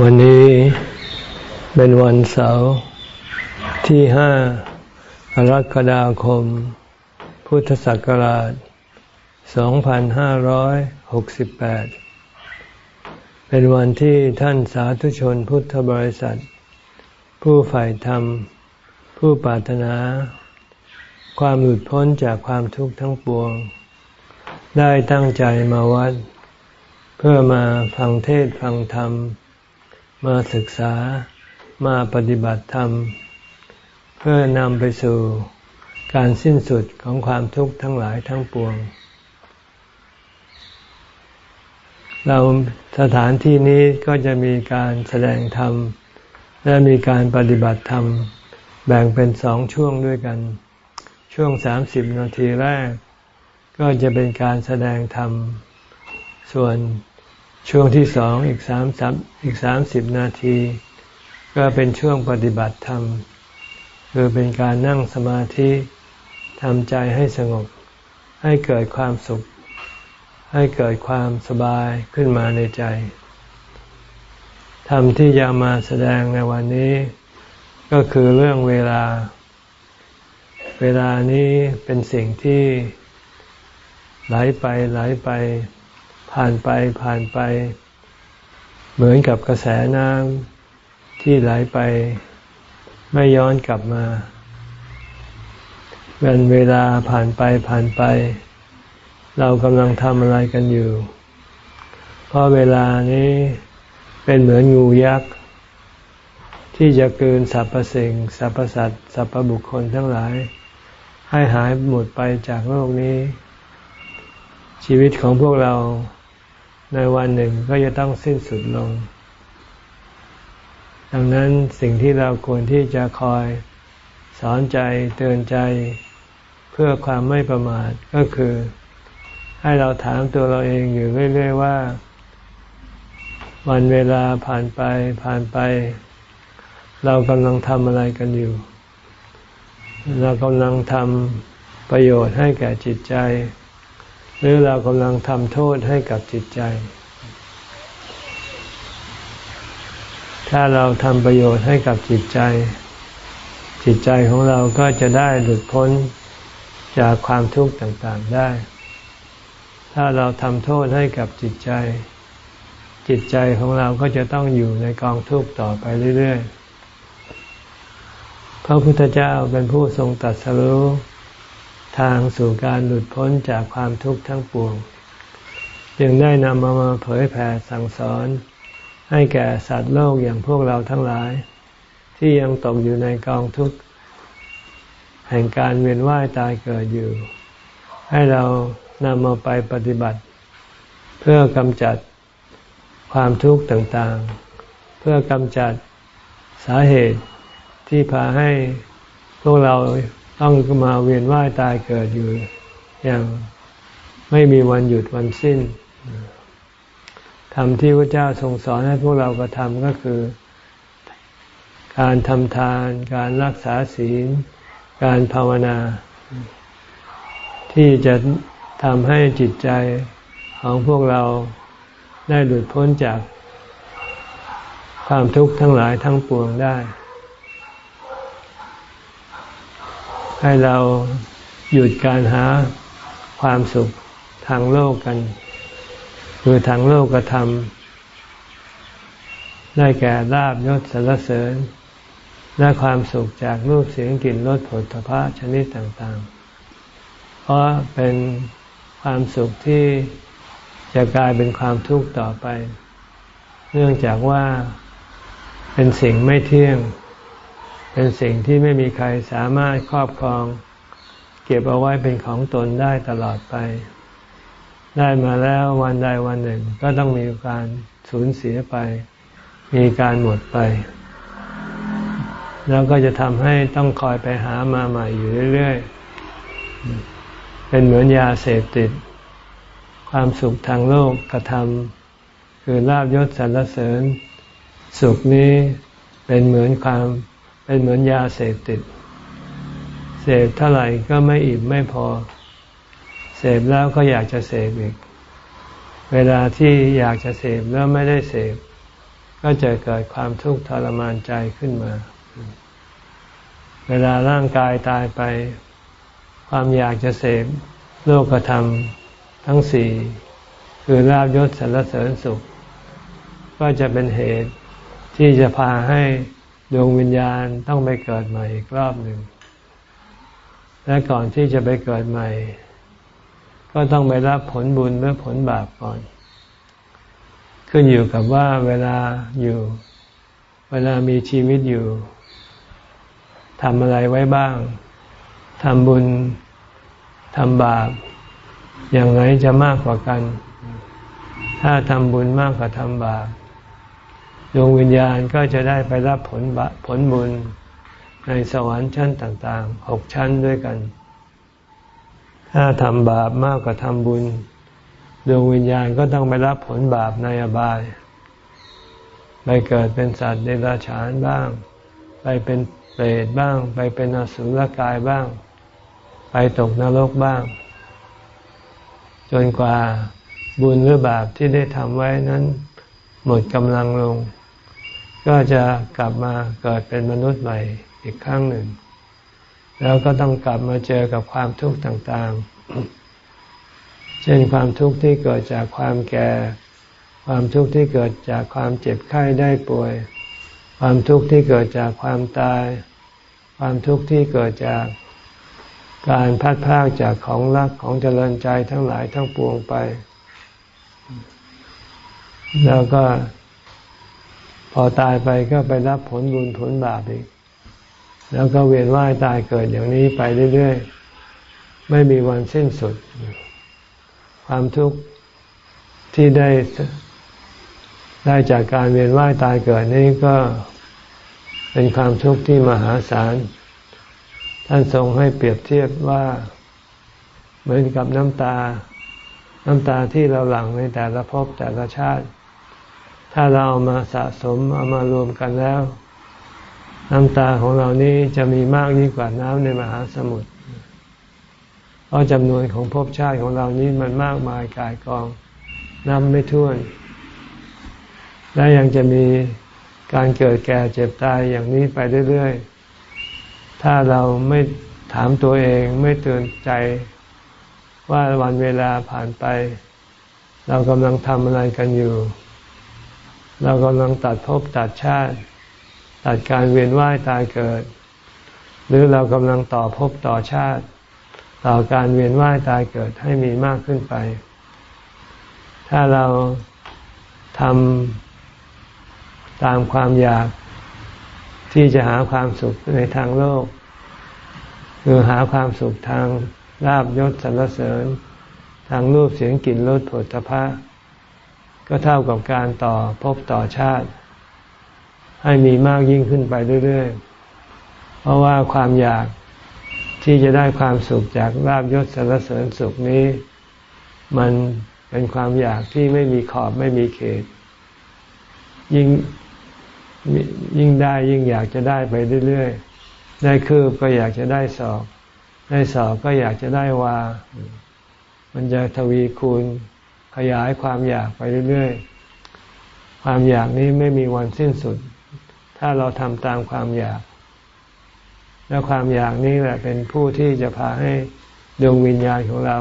วันนี้เป็นวันเสาร์ที่ห้ากรกฎาคม พุทธศักราช 2568 เป็นวันที่ท่านสาธุชนพุทธบริษัท ผู้ใฝ่ธรรม ผู้ปรารถนา ความหลุดพ้นจากความทุกข์ทั้งปวง ได้ตั้งใจมาวัด เพื่อมาฟังเทศฟังธรรม มาศึกษามาปฏิบัติธรรม เพื่อนำไปสู่การสิ้นสุดของความทุกข์ทั้งหลายทั้งปวง เราสถานที่นี้ก็จะมีการแสดงธรรม และมีการปฏิบัติธรรม แบ่งเป็นสองช่วงด้วยกัน ช่วงสามสิบนาทีแรก ก็จะเป็นการแสดงธรรม ส่วน ช่วงที่สองอีกสามสามอีกสามสิบนาที ก็เป็นช่วงปฏิบัติธรรมคือเป็นการนั่งสมาธิทำใจให้สงบ ให้เกิดความสุข ให้เกิดความสบายขึ้นมาในใจธรรมที่จะมาแสดงในวันนี้ ก็คือเรื่องเวลา เวลานี้เป็นสิ่งที่ไหลไปไหลไป ผ่านไปผ่านไป เหมือนกับกระแสน้ำที่ไหลไปไม่ย้อนกลับมาเป็นเวลาผ่านไปผ่านไป เรากำลังทำอะไรกันอยู่ เพราะเวลานี้เป็นเหมือนงูยักษ์ ที่จะเกินสรรพสิ่งสรรพสัตว์สรรพบุคคลทั้งหลาย ให้หายหมดไปจากโลกนี้ ชีวิตของพวกเรา ในวันหนึ่งก็จะต้องสิ้นสุดลง ดังนั้นสิ่งที่เราควรที่จะคอยสอนใจเตือนใจเพื่อความไม่ประมาทก็คือ ให้เราถามตัวเราเองอยู่เรื่อย ๆ ว่า วันเวลาผ่านไปผ่านไป เรากำลังทำอะไรกันอยู่ เรากำลังทำประโยชน์ให้แก่จิตใจ หรือเรากำลังทำโทษให้กับจิตใจ ถ้าเราทำประโยชน์ให้กับจิตใจ จิตใจของเราก็จะได้หลุดพ้นจากความทุกข์ต่างๆได้ ถ้าเราทำโทษให้กับจิตใจ จิตใจของเราก็จะต้องอยู่ในกองทุกข์ต่อไปเรื่อยๆ พระพุทธเจ้าเป็นผู้ทรงตัดสรู้ ทางสู่การหลุดพ้นจากความทุกข์ทั้งปวง จึงได้นำมามาเผยแผ่สั่งสอน ให้แก่สัตว์โลกอย่างพวกเราทั้งหลาย ที่ยังตกอยู่ในกองทุกข์ แห่งการเวียนว่ายตายเกิดอยู่ ให้เรานำมาไปปฏิบัติ เพื่อกำจัดความทุกข์ต่างๆ เพื่อกำจัดสาเหตุที่พาให้พวกเรา ต้องมาเวียนว่ายตายเกิดอยู่ อย่างไม่มีวันหยุดวันสิ้นทำที่พระเจ้าทรงสอนให้พวกเรากระทำก็คือ การทำทาน การรักษาศีล การภาวนา ที่จะทำให้จิตใจของพวกเราได้หลุดพ้นจากความทุกข์ทั้งหลายทั้งปวงได้ ให้เราหยุดการหาความสุขทางโลกกัน คือทางโลกกระทำได้แก่ลาบยศสรรเสริญ และความสุขจากรูปเสียงกลิ่นรสผลพระชนิดต่างๆ เพราะเป็นความสุขที่จะกลายเป็นความทุกข์ต่อไป เนื่องจากว่าเป็นสิ่งไม่เที่ยง เป็นสิ่งที่ไม่มีใครสามารถครอบครอง เก็บเอาไว้เป็นของตนได้ตลอดไป ได้มาแล้ววันใดวันหนึ่ง ก็ต้องมีการสูญเสียไป มีการหมดไป แล้วก็จะทำให้ต้องคอยไปหามาใหม่อยู่เรื่อยๆ เป็นเหมือนยาเสพติด ความสุขทางโลกกระทำคือลาบยศสรรเสริญ สุขนี้เป็นเหมือนความ เป็นเหมือนยาเสพติด เสพเท่าไหร่ก็ไม่อิ่มไม่พอ เสพแล้วก็อยากจะเสพอีก เวลาที่อยากจะเสพแล้วไม่ได้เสพ ก็จะเกิดความทุกข์ทรมานใจขึ้นมา เวลาร่างกายตายไป ความอยากจะเสพโลกธรรมทั้งสี่คือลาบยศสรรเสริญสุข ก็จะเป็นเหตุที่จะพาให้ ดวงวิญญาณต้องไปเกิดใหม่อีกรอบหนึ่ง และก่อนที่จะไปเกิดใหม่ ก็ต้องไปรับผลบุญหรือผลบาปก่อน ขึ้นอยู่กับว่าเวลาอยู่ เวลามีชีวิตอยู่ทำอะไรไว้บ้าง ทำบุญ ทำบาป อย่างไรจะมากกว่ากัน ถ้าทำบุญมากกว่าทำบาป ดวงวิญญาณก็จะได้ไปรับผลบผลบุญในสวรรค์ชั้นต่างๆหกชั้นด้วยกัน ถ้าทำบาปมากกว่าทำบุญ ดวงวิญญาณก็ต้องไปรับผลบาปในอบาย ไปเกิดเป็นสัตว์เดรัจฉานบ้าง ไปเป็นเปรตบ้าง ไปเป็นอสุรกายบ้าง ไปตกนรกบ้าง จนกว่าบุญหรือบาปที่ได้ทำไว้นั้น หมดกำลังลง ก็จะกลับมาเกิดเป็นมนุษย์ใหม่อีกครั้งหนึ่ง แล้วก็ต้องกลับมาเจอกับความทุกข์ต่างๆ เช่นความทุกข์ที่เกิดจากความแก่ ความทุกข์ที่เกิดจากความเจ็บไข้ได้ป่วย ความทุกข์ที่เกิดจากความตาย ความทุกข์ที่เกิดจากการพัดพากจากของรักของเจริญใจทั้งหลายทั้งปวงไป แล้วก็ พอตายไปก็ไปรับผลบุญผลบาปอีก แล้วก็เวียนว่ายตายเกิดอย่างนี้ไปเรื่อยๆ ไม่มีวันสิ้นสุด ความทุกข์ที่ได้ได้จากการเวียนว่ายตายเกิดนี้ก็เป็นความทุกข์ที่มหาศาล ท่านทรงให้เปรียบเทียบว่าเหมือนกับน้ำตา น้ำตาที่เราหลั่งในแต่ละภพแต่ละชาติ ถ้าเราเอามาสะสมเอามารวมกันแล้ว น้ำตาของเรานี้จะมีมากยิ่งกว่าน้ำในมหาสมุทรเพราะจำนวนของภพชาติของเรานี้มันมากมายกายกองนับไม่ถ้วน และยังจะมีการเกิดแก่เจ็บตายอย่างนี้ไปเรื่อยๆ ถ้าเราไม่ถามตัวเองไม่เตือนใจว่าวันเวลาผ่านไป เรากำลังทำอะไรกันอยู่ เรากำลังตัดภพตัดชาติ ตัดการเวียนว่ายตายเกิด หรือเรากำลังต่อภพต่อชาติ ต่อการเวียนว่ายตายเกิดให้มีมากขึ้นไป ถ้าเราทำตามความอยากที่จะหาความสุขในทางโลก คือหาความสุขทางลาบยศสรรเสริญ ทางรูปเสียงกลิ่นรสผลพระ ก็เท่ากับการต่อพบต่อชาติ ให้มีมากยิ่งขึ้นไปเรื่อยๆ เพราะว่าความอยากที่จะได้ความสุขจากลาบยศสรรเสริญสุขนี้ มันเป็นความอยากที่ไม่มีขอบไม่มีเขต ยิ่งยิ่งได้ยิ่งอยากจะได้ไปเรื่อยๆ ได้คืบก็อยากจะได้สอบ ได้สอบก็อยากจะได้วา มันจะทวีคูณ ขยายความอยากไปเรื่อยๆ ความอยากนี้ไม่มีวันสิ้นสุด ถ้าเราทำตามความอยาก แล้วความอยากนี้แหละเป็นผู้ที่จะพาให้ดวงวิญญาณของเรา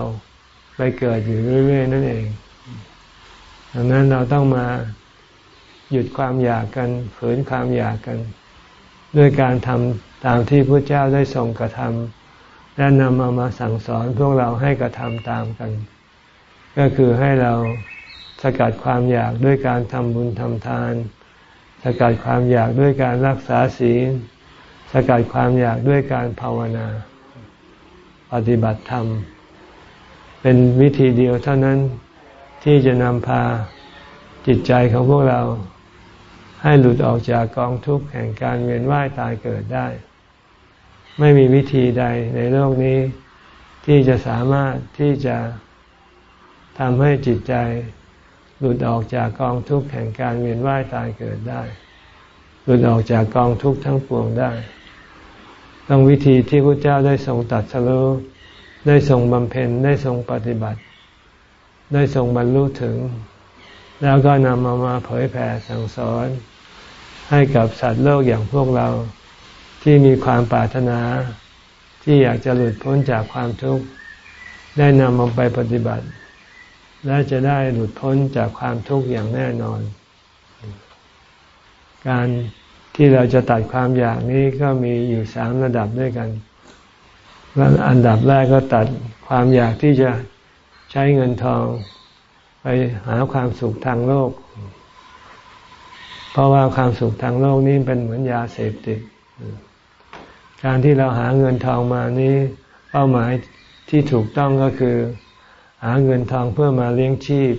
ไปเกิดอยู่เรื่อยๆ นั่นเอง ดังนั้นเราต้องมาหยุดความอยากกันฝืนความอยากกัน ด้วยการทำตามที่พระเจ้าได้ทรงกระทำและนำมามาสั่งสอนพวกเราให้กระทำตามกัน ก็คือให้เราสกัดความอยากด้วยการทำบุญทำทาน สกัดความอยากด้วยการรักษาศีล สกัดความอยากด้วยการภาวนา ปฏิบัติธรรม เป็นวิธีเดียวเท่านั้นที่จะนำพาจิตใจของพวกเรา ให้หลุดออกจากกองทุกข์แห่งการเวียนว่ายตายเกิดได้ ไม่มีวิธีใดในโลกนี้ที่จะสามารถที่จะ ทำให้จิตใจหลุดออกจากกองทุกข์แห่งการเวียนว่ายตายเกิดได้ หลุดออกจากกองทุกข์ทั้งปวงได้ต้องวิธีที่พระเจ้าได้ทรงตัดสรุได้ทรงบำเพ็ญได้ทรงปฏิบัติ ได้ทรงบรรลุถึง แล้วก็นำมามาเผยแผ่สั่งสอน ให้กับสัตว์โลกอย่างพวกเราที่มีความปรารถนา ที่อยากจะหลุดพ้นจากความทุกข์ ได้นำมาไปปฏิบัติ และจะได้หลุดพ้นจากความทุกข์อย่างแน่นอน การที่เราจะตัดความอยากนี้ก็มีอยู่สามระดับด้วยกัน อันดับแรกก็ตัดความอยากที่จะใช้เงินทอง ไปหาความสุขทางโลก เพราะว่าความสุขทางโลกนี้เป็นเหมือนยาเสพติด การที่เราหาเงินทองมานี้ เป้าหมายที่ถูกต้องก็คือ หาเงินทองเพื่อมาเลี้ยงชีพ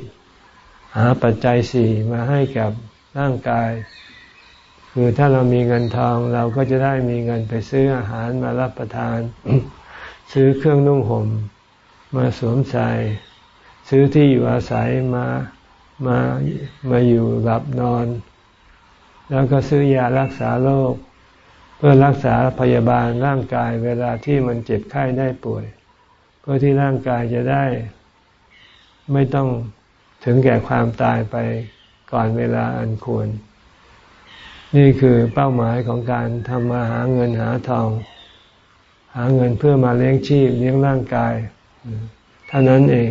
หาปัจจัยสี่มาให้กับร่างกาย คือถ้าเรามีเงินทองเราก็จะได้มีเงินไปซื้ออาหารมารับประทาน ซื้อเครื่องนุ่งห่ม มาสวมใส่ซื้อที่อยู่อาศัยมามามาอยู่หลับนอน แล้วก็ซื้อยารักษาโรคเพื่อรักษาพยาบาลร่างกายเวลาที่มันเจ็บไข้ได้ป่วย เพื่อที่ร่างกายจะได้ ไม่ต้องถึงแก่ความตายไปก่อนเวลาอันควร นี่คือเป้าหมายของการทำมาหาเงินหาทอง หาเงินเพื่อมาเลี้ยงชีพเลี้ยงร่างกายเท่านั้นเอง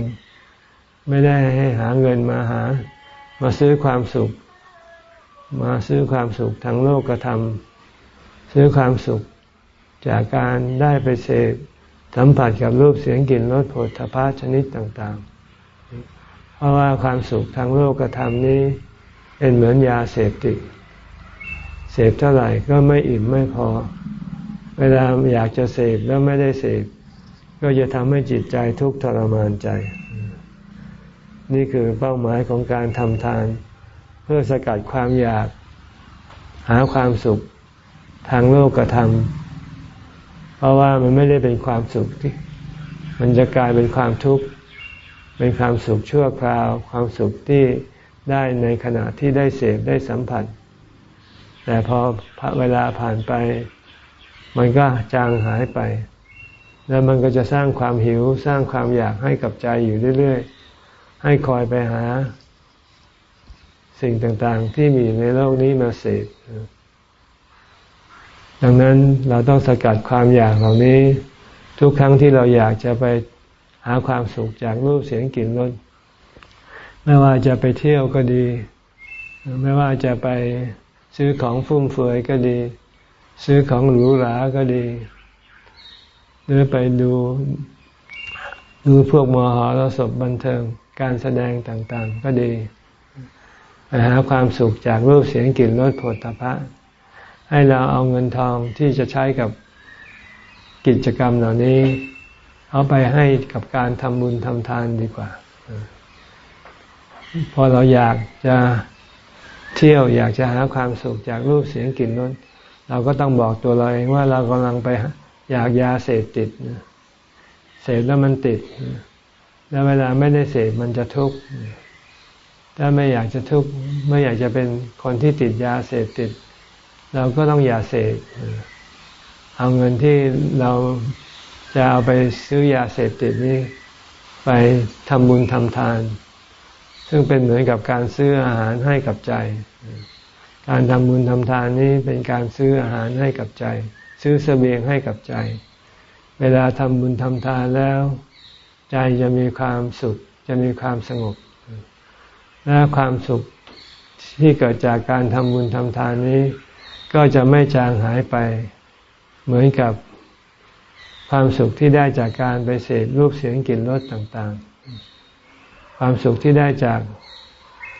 ไม่ได้ให้หาเงินมาหา มาซื้อความสุข มาซื้อความสุขทางโลกกระทำซื้อความสุขจากการได้ไปเสพสัมผัสกับรูปเสียงกลิ่นรสผลทพะชนิดต่างๆ เพราะว่าความสุขทางโลกกระทำนี้เป็นเหมือนยาเสพติด เสพเท่าไหร่ก็ไม่อิ่มไม่พอ เวลาอยากจะเสพแล้วไม่ได้เสพก็จะทำให้จิตใจทุกข์ทรมานใจ นี่คือเป้าหมายของการทำทาน เพื่อสกัดความอยาก หาความสุขทางโลกกระทำเพราะว่ามันไม่ได้เป็นความสุขที่มันจะกลายเป็นความทุกข์ เป็นความสุขชั่วคราว ความสุขที่ได้ในขณะที่ได้เสพได้สัมผัส แต่พอเวลาผ่านไป มันก็จางหายไป แล้วมันก็จะสร้างความหิวสร้างความอยากให้กับใจอยู่เรื่อยๆ ให้คอยไปหา สิ่งต่างๆ ที่มีในโลกนี้มาเสพดังนั้นเราต้องสกัดความอยากเหล่านี้ ทุกครั้งที่เราอยากจะไป หาความสุขจากรูปเสียงกลิ่นรสไม่ว่าจะไปเที่ยวก็ดี ไม่ว่าจะไปซื้อของฟุ่มเฟือยก็ดี ซื้อของหรูหราก็ดี หรือไปดูดูพวกมหรสพบันเทิงการแสดงต่างๆ ก็ดีไปหาความสุขจากรูปเสียงกลิ่นรสผลตภะให้เราเอาเงินทองที่จะใช้กับกิจกรรมเหล่านี้ เอาไปให้กับการทำบุญทำทานดีกว่า พอเราอยากจะเที่ยวอยากจะหาความสุขจากรูปเสียงกลิ่นรสเราก็ต้องบอกตัวเราเองว่าเรากำลังไปอยากยาเสพติดเสพแล้วมันติด แล้วเวลาไม่ได้เสพมันจะทุกข์ถ้าไม่อยากจะทุกข์ไม่อยากจะเป็นคนที่ติดยาเสพติด เราก็ต้องอย่าเสพเอาเงินที่เรา จะเอาไปซื้อยาเสพติดนี้ ไปทำบุญทำทาน ซึ่งเป็นเหมือนกับการซื้ออาหารให้กับใจ การทำบุญทำทานนี้เป็นการซื้ออาหารให้กับใจ ซื้อเสบียงให้กับใจ เวลาทำบุญทำทานแล้ว ใจจะมีความสุข จะมีความสงบ และความสุขที่เกิดจากการทำบุญทำทานนี้ ก็จะไม่จางหายไป เหมือนกับ ความสุขที่ได้จากการไปเสพรูปเสียงกลิ่นรสต่างๆ ความสุขที่ได้จาก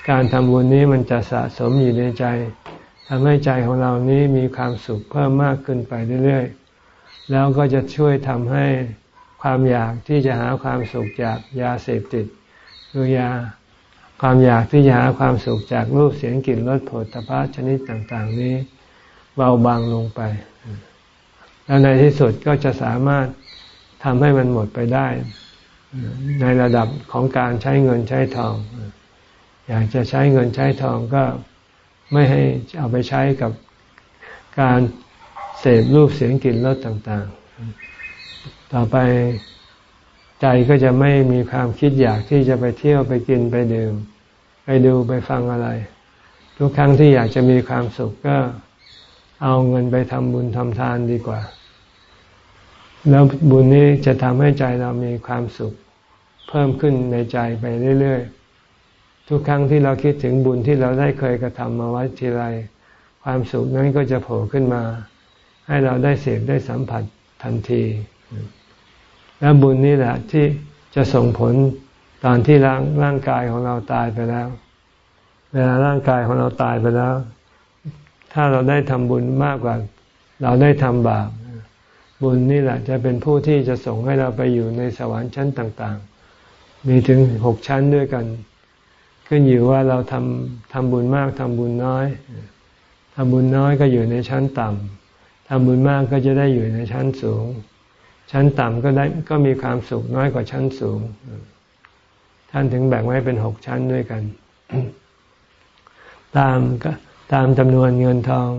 การทำบุญนี้มันจะสะสมอยู่ในใจทำให้ใจของเรานี้มีความสุขเพิ่มมากขึ้นไปเรื่อยๆ แล้วก็จะช่วยทำให้ความอยากที่จะหาความสุขจากยาเสพติดคือยาความอยากที่จะหาความสุขจากรูปเสียงกลิ่นรสผลตภะชนิดต่าง ๆ นี้เบาบางลงไป แล้วในที่สุดก็จะสามารถทำให้มันหมดไปได้ ในระดับของการใช้เงินใช้ทอง อยากจะใช้เงินใช้ทองก็ไม่ให้เอาไปใช้กับการเสพรูปเสียงกลิ่นรสต่างๆ ต่อไปใจก็จะไม่มีความคิดอยากที่จะไปเที่ยวไปกินไปดื่ม ไปดูไปฟังอะไร ทุกครั้งที่อยากจะมีความสุขก็เอาเงินไปทำบุญทำทานดีกว่า แล้วบุญนี้จะทำให้ใจเรามีความสุข เพิ่มขึ้นในใจไปเรื่อยๆ ทุกครั้งที่เราคิดถึงบุญที่เราได้เคยกระทำมาไว้ทีไร ความสุขนั้นก็จะโผล่ขึ้นมา ให้เราได้เสพได้สัมผัสทันที และบุญนี้แหละที่จะส่งผลตอนที่ร่างร่างกายของเราตายไปแล้ว เวลาร่างกายของเราตายไปแล้ว ถ้าเราได้ทำบุญมากกว่า เราได้ทำบาป บุญนี่แหละจะเป็นผู้ที่จะส่งให้เราไปอยู่ในสวรรค์ชั้นต่าง ๆ มีถึงหกชั้นด้วยกัน ขึ้นอยู่ว่าเราทำทำบุญมากทำบุญน้อยทำบุญน้อยก็อยู่ในชั้นต่ำทำบุญมากก็จะได้อยู่ในชั้นสูง ชั้นต่ำก็ได้ก็มีความสุขน้อยกว่าชั้นสูง ท่านถึงแบ่งไว้เป็นหกชั้นด้วยกัน ตามตามจำนวนเงินทอง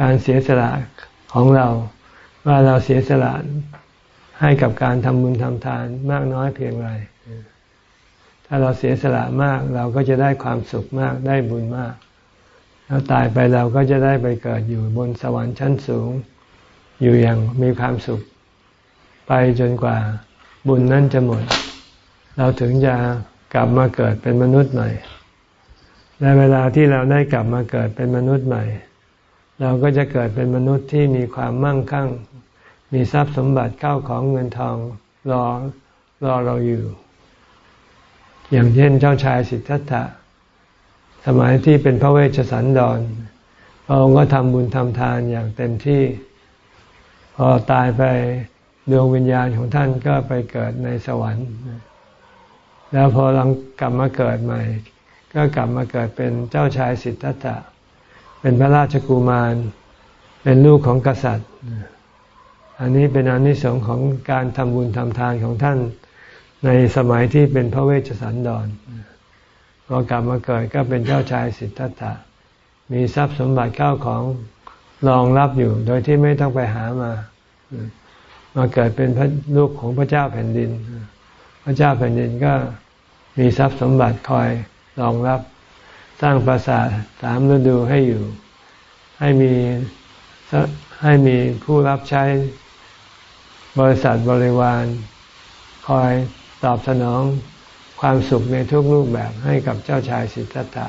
การเสียสละของเรา ว่าเราเสียสละให้กับการทำบุญทำทานมากน้อยเพียงไร ถ้าเราเสียสละมากเราก็จะได้ความสุขมากได้บุญมาก แล้วตายไปเราก็จะได้ไปเกิดอยู่บนสวรรค์ชั้นสูง อยู่อย่างมีความสุข ไปจนกว่าบุญนั้นจะหมด เราถึงจะกลับมาเกิดเป็นมนุษย์ใหม่ และเวลาที่เราได้กลับมาเกิดเป็นมนุษย์ใหม่ เราก็จะเกิดเป็นมนุษย์ที่มีความมั่งคั่ง มีทรัพย์สมบัติเข้าของเงินทองรอรอเราอยู่ อย่างเช่นเจ้าชายสิทธัตถะสมัยที่เป็นพระเวชสันดรพระองค์ก็ทำบุญทำทานอย่างเต็มที่ พอตายไปดวงวิญญาณของท่านก็ไปเกิดในสวรรค์ แล้วพอลังกลับมาเกิดใหม่ ก็กลับมาเกิดเป็นเจ้าชายสิทธัตถะ เป็นพระราชกุมาร เป็นลูกของกษัตริย์ อันนี้เป็นอนิสงส์ของการทำบุญทำทานของท่านในสมัยที่เป็นพระเวชสันดรพอกลับมาเกิดก็เป็นเจ้าชายสิทธัตถะ มีทรัพย์สมบัติเข้าของรองรับอยู่ โดยที่ไม่ต้องไปหามา มาเกิดเป็นพระลูกของพระเจ้าแผ่นดิน พระเจ้าแผ่นดินก็มีทรัพย์สมบัติคอยรองรับ สร้างปราสาทสามฤดูให้อยู่ ให้มีให้มีผู้รับใช้บริษัทบริวาร คอยตอบสนองความสุขในทุกรูปแบบให้กับเจ้าชายสิทธัตถะ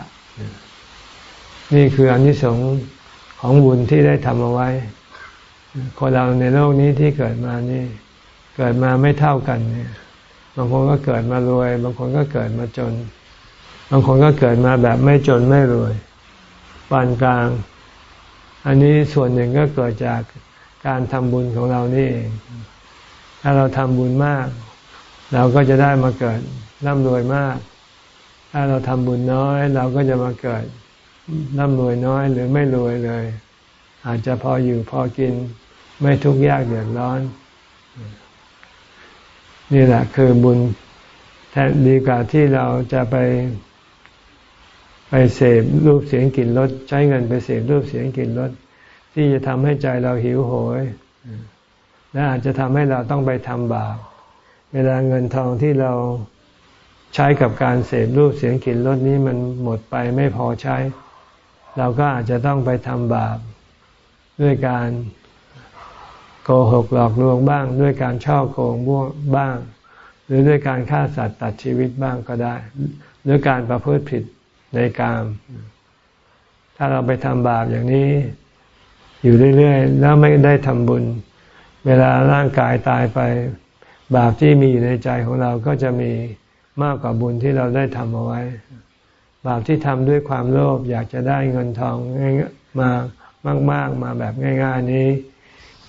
นี่คืออนิสงส์ของบุญที่ได้ทำเอาไว้ คนเราในโลกนี้ที่เกิดมานี่ เกิดมาไม่เท่ากันเนี่ยบางคนก็เกิดมารวย บางคนก็เกิดมาจน บางคนก็เกิดมาแบบไม่จนไม่รวยปานกลาง อันนี้ส่วนหนึ่งก็เกิดจากการทำบุญของเรานี่เอง ถ้าเราทำบุญมาก เราก็จะได้มาเกิดร่ำรวยมาก ถ้าเราทำบุญน้อย เราก็จะมาเกิดร่ำรวยน้อยหรือไม่รวยเลย อาจจะพออยู่พอกินไม่ทุกข์ยากเดือดร้อน นี่แหละคือบุญแทนดีกว่าที่เราจะไป ไปเสพรูปเสียงกลิ่นรสใช้เงินไปเสพรูปเสียงกลิ่นรสที่จะทำให้ใจเราหิวโหย และอาจจะทำให้เราต้องไปทำบาปเวลาเงินทองที่เราใช้กับการเสพรูปเสียงกลิ่นรสนี้มันหมดไปไม่พอใช้ เราก็อาจจะต้องไปทำบาปด้วยการโกหกหลอกลวงบ้าง ด้วยการช่อโกงบ้าง หรือด้วยการฆ่าสัตว์ตัดชีวิตบ้างก็ได้ หรือการประพฤติผิด ในกาม ถ้าเราไปทำบาปอย่างนี้ อยู่เรื่อยๆ แล้วไม่ได้ทำบุญ เวลาร่างกายตายไป บาปที่มีอยู่ในใจของเราก็จะมีมากกว่าบุญที่เราได้ทำเอาไว้ บาปที่ทำด้วยความโลภอยากจะได้เงินทองมามาก ๆ มาแบบง่าย ๆ นี้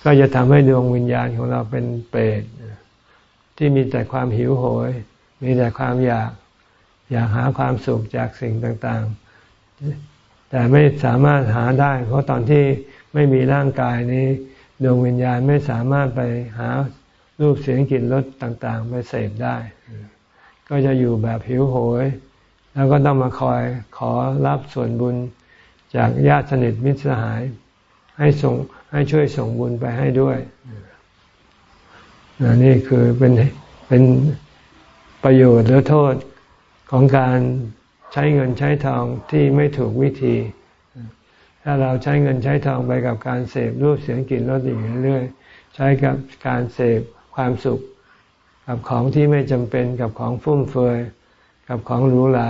ก็จะทำให้ดวงวิญญาณของเราเป็นเปรตที่มีแต่ความหิวโหย มีแต่ความอยาก อยากหาความสุขจากสิ่งต่างๆ แต่ไม่สามารถหาได้ เพราะตอนที่ไม่มีร่างกายนี้ดวงวิญญาณไม่สามารถไปหารูปเสียงกลิ่นรสต่างๆ ไปเสพได้ ก็จะอยู่แบบหิวโหย แล้วก็ต้องมาคอยขอรับส่วนบุญจากญาติสนิทมิตรสหาย ให้ส่งให้ช่วยส่งบุญไปให้ด้วยนี่คือเป็นเป็นประโยชน์หรือโทษ ของการใช้เงินใช้ทองที่ไม่ถูกวิธี ถ้าเราใช้เงินใช้ทองไปกับการเสพรูปเสียงกลิ่นรสอย่างเรื่อยใช้กับการเสพความสุข กับของที่ไม่จำเป็นกับของฟุ่มเฟือยกับของหรูหรา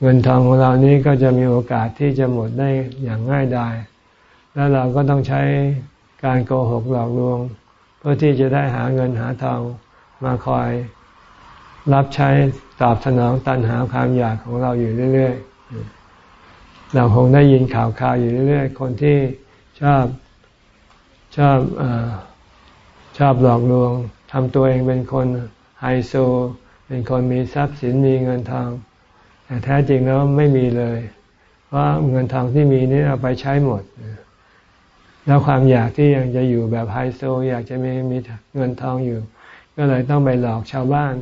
เงินทองของเรานี้ก็จะมีโอกาสที่จะหมดได้อย่างง่ายดาย แล้วเราก็ต้องใช้การโกหกหลอกลวง เพื่อที่จะได้หาเงินหาทองมาคอยรับใช้ตอบสนองตันหาความอยากของเราอยู่เรื่อยๆ เราคงได้ยินข่าวข่าวอยู่เรื่อยๆ คนที่ชอบชอบอชอบหลอกลวงทำตัวเองเป็นคนไฮโซ เป็นคนมีทรัพย์สินมีเงินทอง แต่แท้จริงแล้วไม่มีเลยเพราะเงินทองที่มีนี่เอาไปใช้หมด แล้วความอยากที่ยังจะอยู่แบบไฮโซ อยากจะมีมีเงินทองอยู่ ก็เลยต้องไปหลอกชาวบ้าน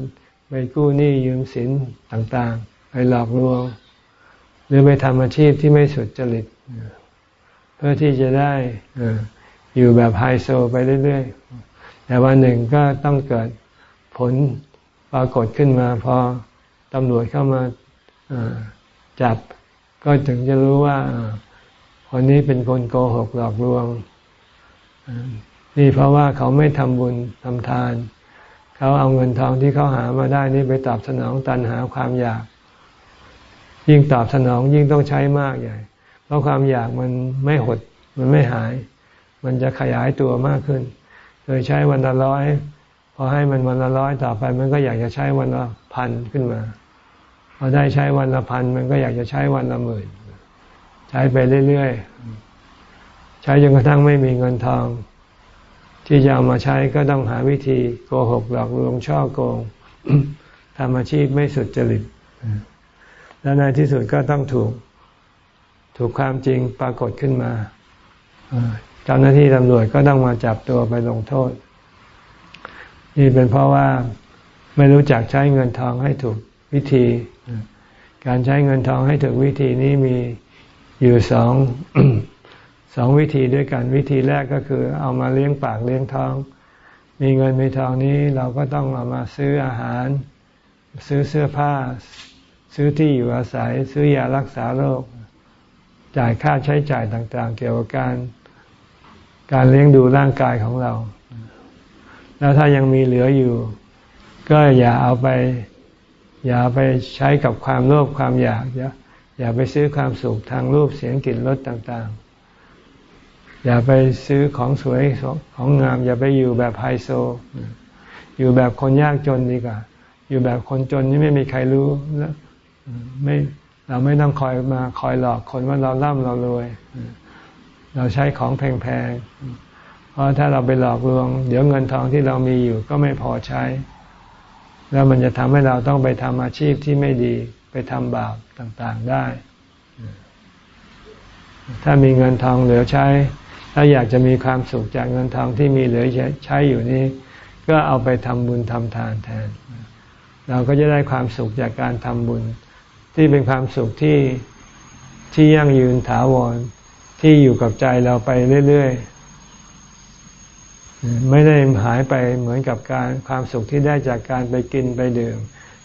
ไปกู้หนี้ยืมสินต่างๆ ไปหลอกลวง หรือไปทำอาชีพที่ไม่สุดจริต เพื่อที่จะได้อยู่แบบไฮโซไปเรื่อยๆ แต่วันหนึ่งก็ต้องเกิดผลปรากฏขึ้นมา พอตำรวจเข้ามาจับ ก็ถึงจะรู้ว่าคนนี้เป็นคนโกหกหลอกลวง นี่เพราะว่าเขาไม่ทำบุญทำทานเขาเอาเงินทองที่เขาหามาได้นี่ไปตอบสนองตันหาความอยาก ยิ่งตอบสนองยิ่งต้องใช้มากใหญ่ เพราะความอยากมันไม่หดมันไม่หาย มันจะขยายตัวมากขึ้นโดยใช้วันละร้อยพอให้มันวันละร้อยต่อไป มันก็อยากจะใช้วันละพันขึ้นมาพอได้ใช้วันละพันมันก็อยากจะใช้วันละหมื่น ใช้ไปเรื่อยๆ ใช้จนกระทั่งไม่มีเงินทอง ที่จะเอามาใช้ก็ต้องหาวิธีโกหกหลอกลวงช่อโกงทำอาชีพไม่สุดจริตแล้วในที่สุดก็ต้องถูก ถูกความจริงปรากฏขึ้นมาเจ้าหน้าที่ตำรวจก็ต้องมาจับตัวไปลงโทษ นี่เป็นเพราะว่าไม่รู้จักใช้เงินทองให้ถูกวิธี การใช้เงินทองให้ถูกวิธีนี้มีอยู่สอง สองวิธีด้วยกันวิธีแรกก็คือเอามาเลี้ยงปากเลี้ยงท้อง มีเงินมีทองนี้เราก็ต้องเอามาซื้ออาหาร ซื้อเสื้อผ้า ซื้อที่อยู่อาศัย ซื้อยารักษาโรค จ่ายค่าใช้จ่ายต่างๆ เกี่ยวกับการการเลี้ยงดูร่างกายของเรา แล้วถ้ายังมีเหลืออยู่ ก็อย่าเอาไป อย่าไปใช้กับความโลภความอยาก อย่าอย่าไปซื้อความสุขทางรูปเสียงกลิ่นรสต่างๆ อย่าไปซื้อของสวยของงาม อย่าไปอยู่แบบไฮโซ อยู่แบบคนยากจนดีกว่า อยู่แบบคนจนนี่ไม่มีใครรู้แล้วไม่เราไม่ต้องคอยมาคอยหลอกคนว่าเราล่ำเรารวย เราใช้ของแพงๆ เพราะถ้าเราไปหลอกลวง เดี๋ยวเงินทองที่เรามีอยู่ก็ไม่พอใช้ แล้วมันจะทำให้เราต้องไปทำอาชีพที่ไม่ดีไปทำบาปต่างๆได้ ถ้ามีเงินทองเหลือใช้ ถ้าอยากจะมีความสุขจากเงินทองที่มีเหลือใช้อยู่นี้ ก็เอาไปทำบุญทำทานแทน เราก็จะได้ความสุขจากการทำบุญ ที่เป็นความสุขที่ที่ยั่งยืนถาวรที่อยู่กับใจเราไปเรื่อยๆ ไม่ได้หายไปเหมือนกับการความสุขที่ได้จากการไปกินไปดื่ม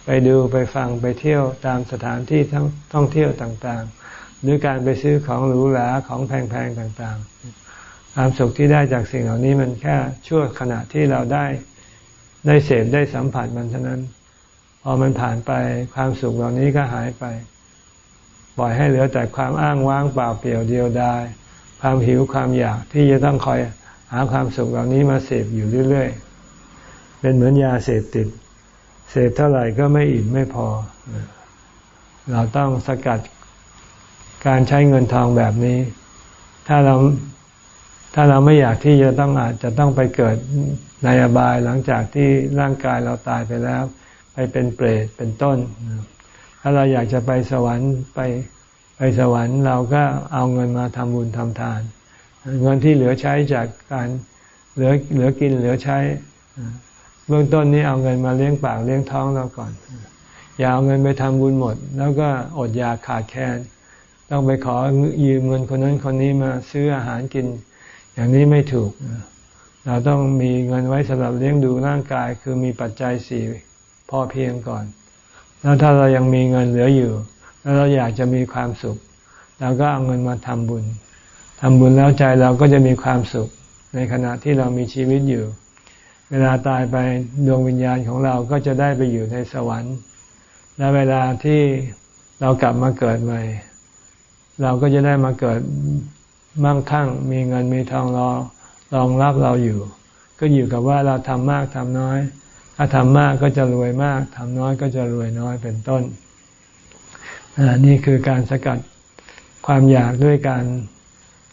ไปดูไปฟังไปเที่ยวตามสถานที่ท่องเที่ยวต่างๆ หรือการไปซื้อของหรูหราของแพงๆต่างๆ ความสุขที่ได้จากสิ่งเหล่านี้มันแค่ชั่วขณะที่เราได้ได้เสพได้สัมผัสมันเท่านั้น พอมันผ่านไปความสุขเหล่านี้ก็หายไป ปล่อยให้เหลือแต่ความอ้างว้างเปล่าเปลี่ยวเดียวดายความหิวความอยากที่จะต้องคอยหาความสุขเหล่านี้มาเสพอยู่เรื่อยๆ เป็นเหมือนยาเสพติด เสพเท่าไหร่ก็ไม่อิ่มไม่พอ เราต้องสกัดการใช้เงินทองแบบนี้ ถ้าเรา ถ้าเราไม่อยากที่จะต้องอาจจะต้องไปเกิดในอบายหลังจากที่ร่างกายเราตายไปแล้ว ไปเป็นเปรตเป็นต้น ถ้าเราอยากจะไปสวรรค์ไปไปสวรรค์เราก็เอาเงินมาทำบุญทำทาน เงินที่เหลือใช้จากการเหลือเหลือกินเหลือใช้เบื้องต้นนี้เอาเงินมาเลี้ยงปากเลี้ยงท้องเราก่อน อย่าเอาเงินไปทำบุญหมด แล้วก็อดอยากขาดแคลนต้องไปขอยืมเงินคนนั้นคนนี้มาซื้ออาหารกิน อย่างนี้ไม่ถูก เราต้องมีเงินไว้สำหรับเลี้ยงดูร่างกายคือมีปัจจัยสี่พอเพียงก่อน แล้วถ้าเรายังมีเงินเหลืออยู่ แล้วเราอยากจะมีความสุขเราก็เอาเงินมาทำบุญทำบุญแล้วใจเราก็จะมีความสุข ในขณะที่เรามีชีวิตอยู่ เวลาตายไปดวงวิญญาณของเราก็จะได้ไปอยู่ในสวรรค์ และเวลาที่เรากลับมาเกิดใหม่ เราก็จะได้มาเกิด มั่งคั่ง มีเงินมีทองรอรองรับเราอยู่ ก็อยู่กับว่าเราทำมากทำน้อย ถ้าทำมากก็จะรวยมากทำน้อยก็จะรวยน้อยเป็นต้นนี่คือการสกัดความอยากด้วยการ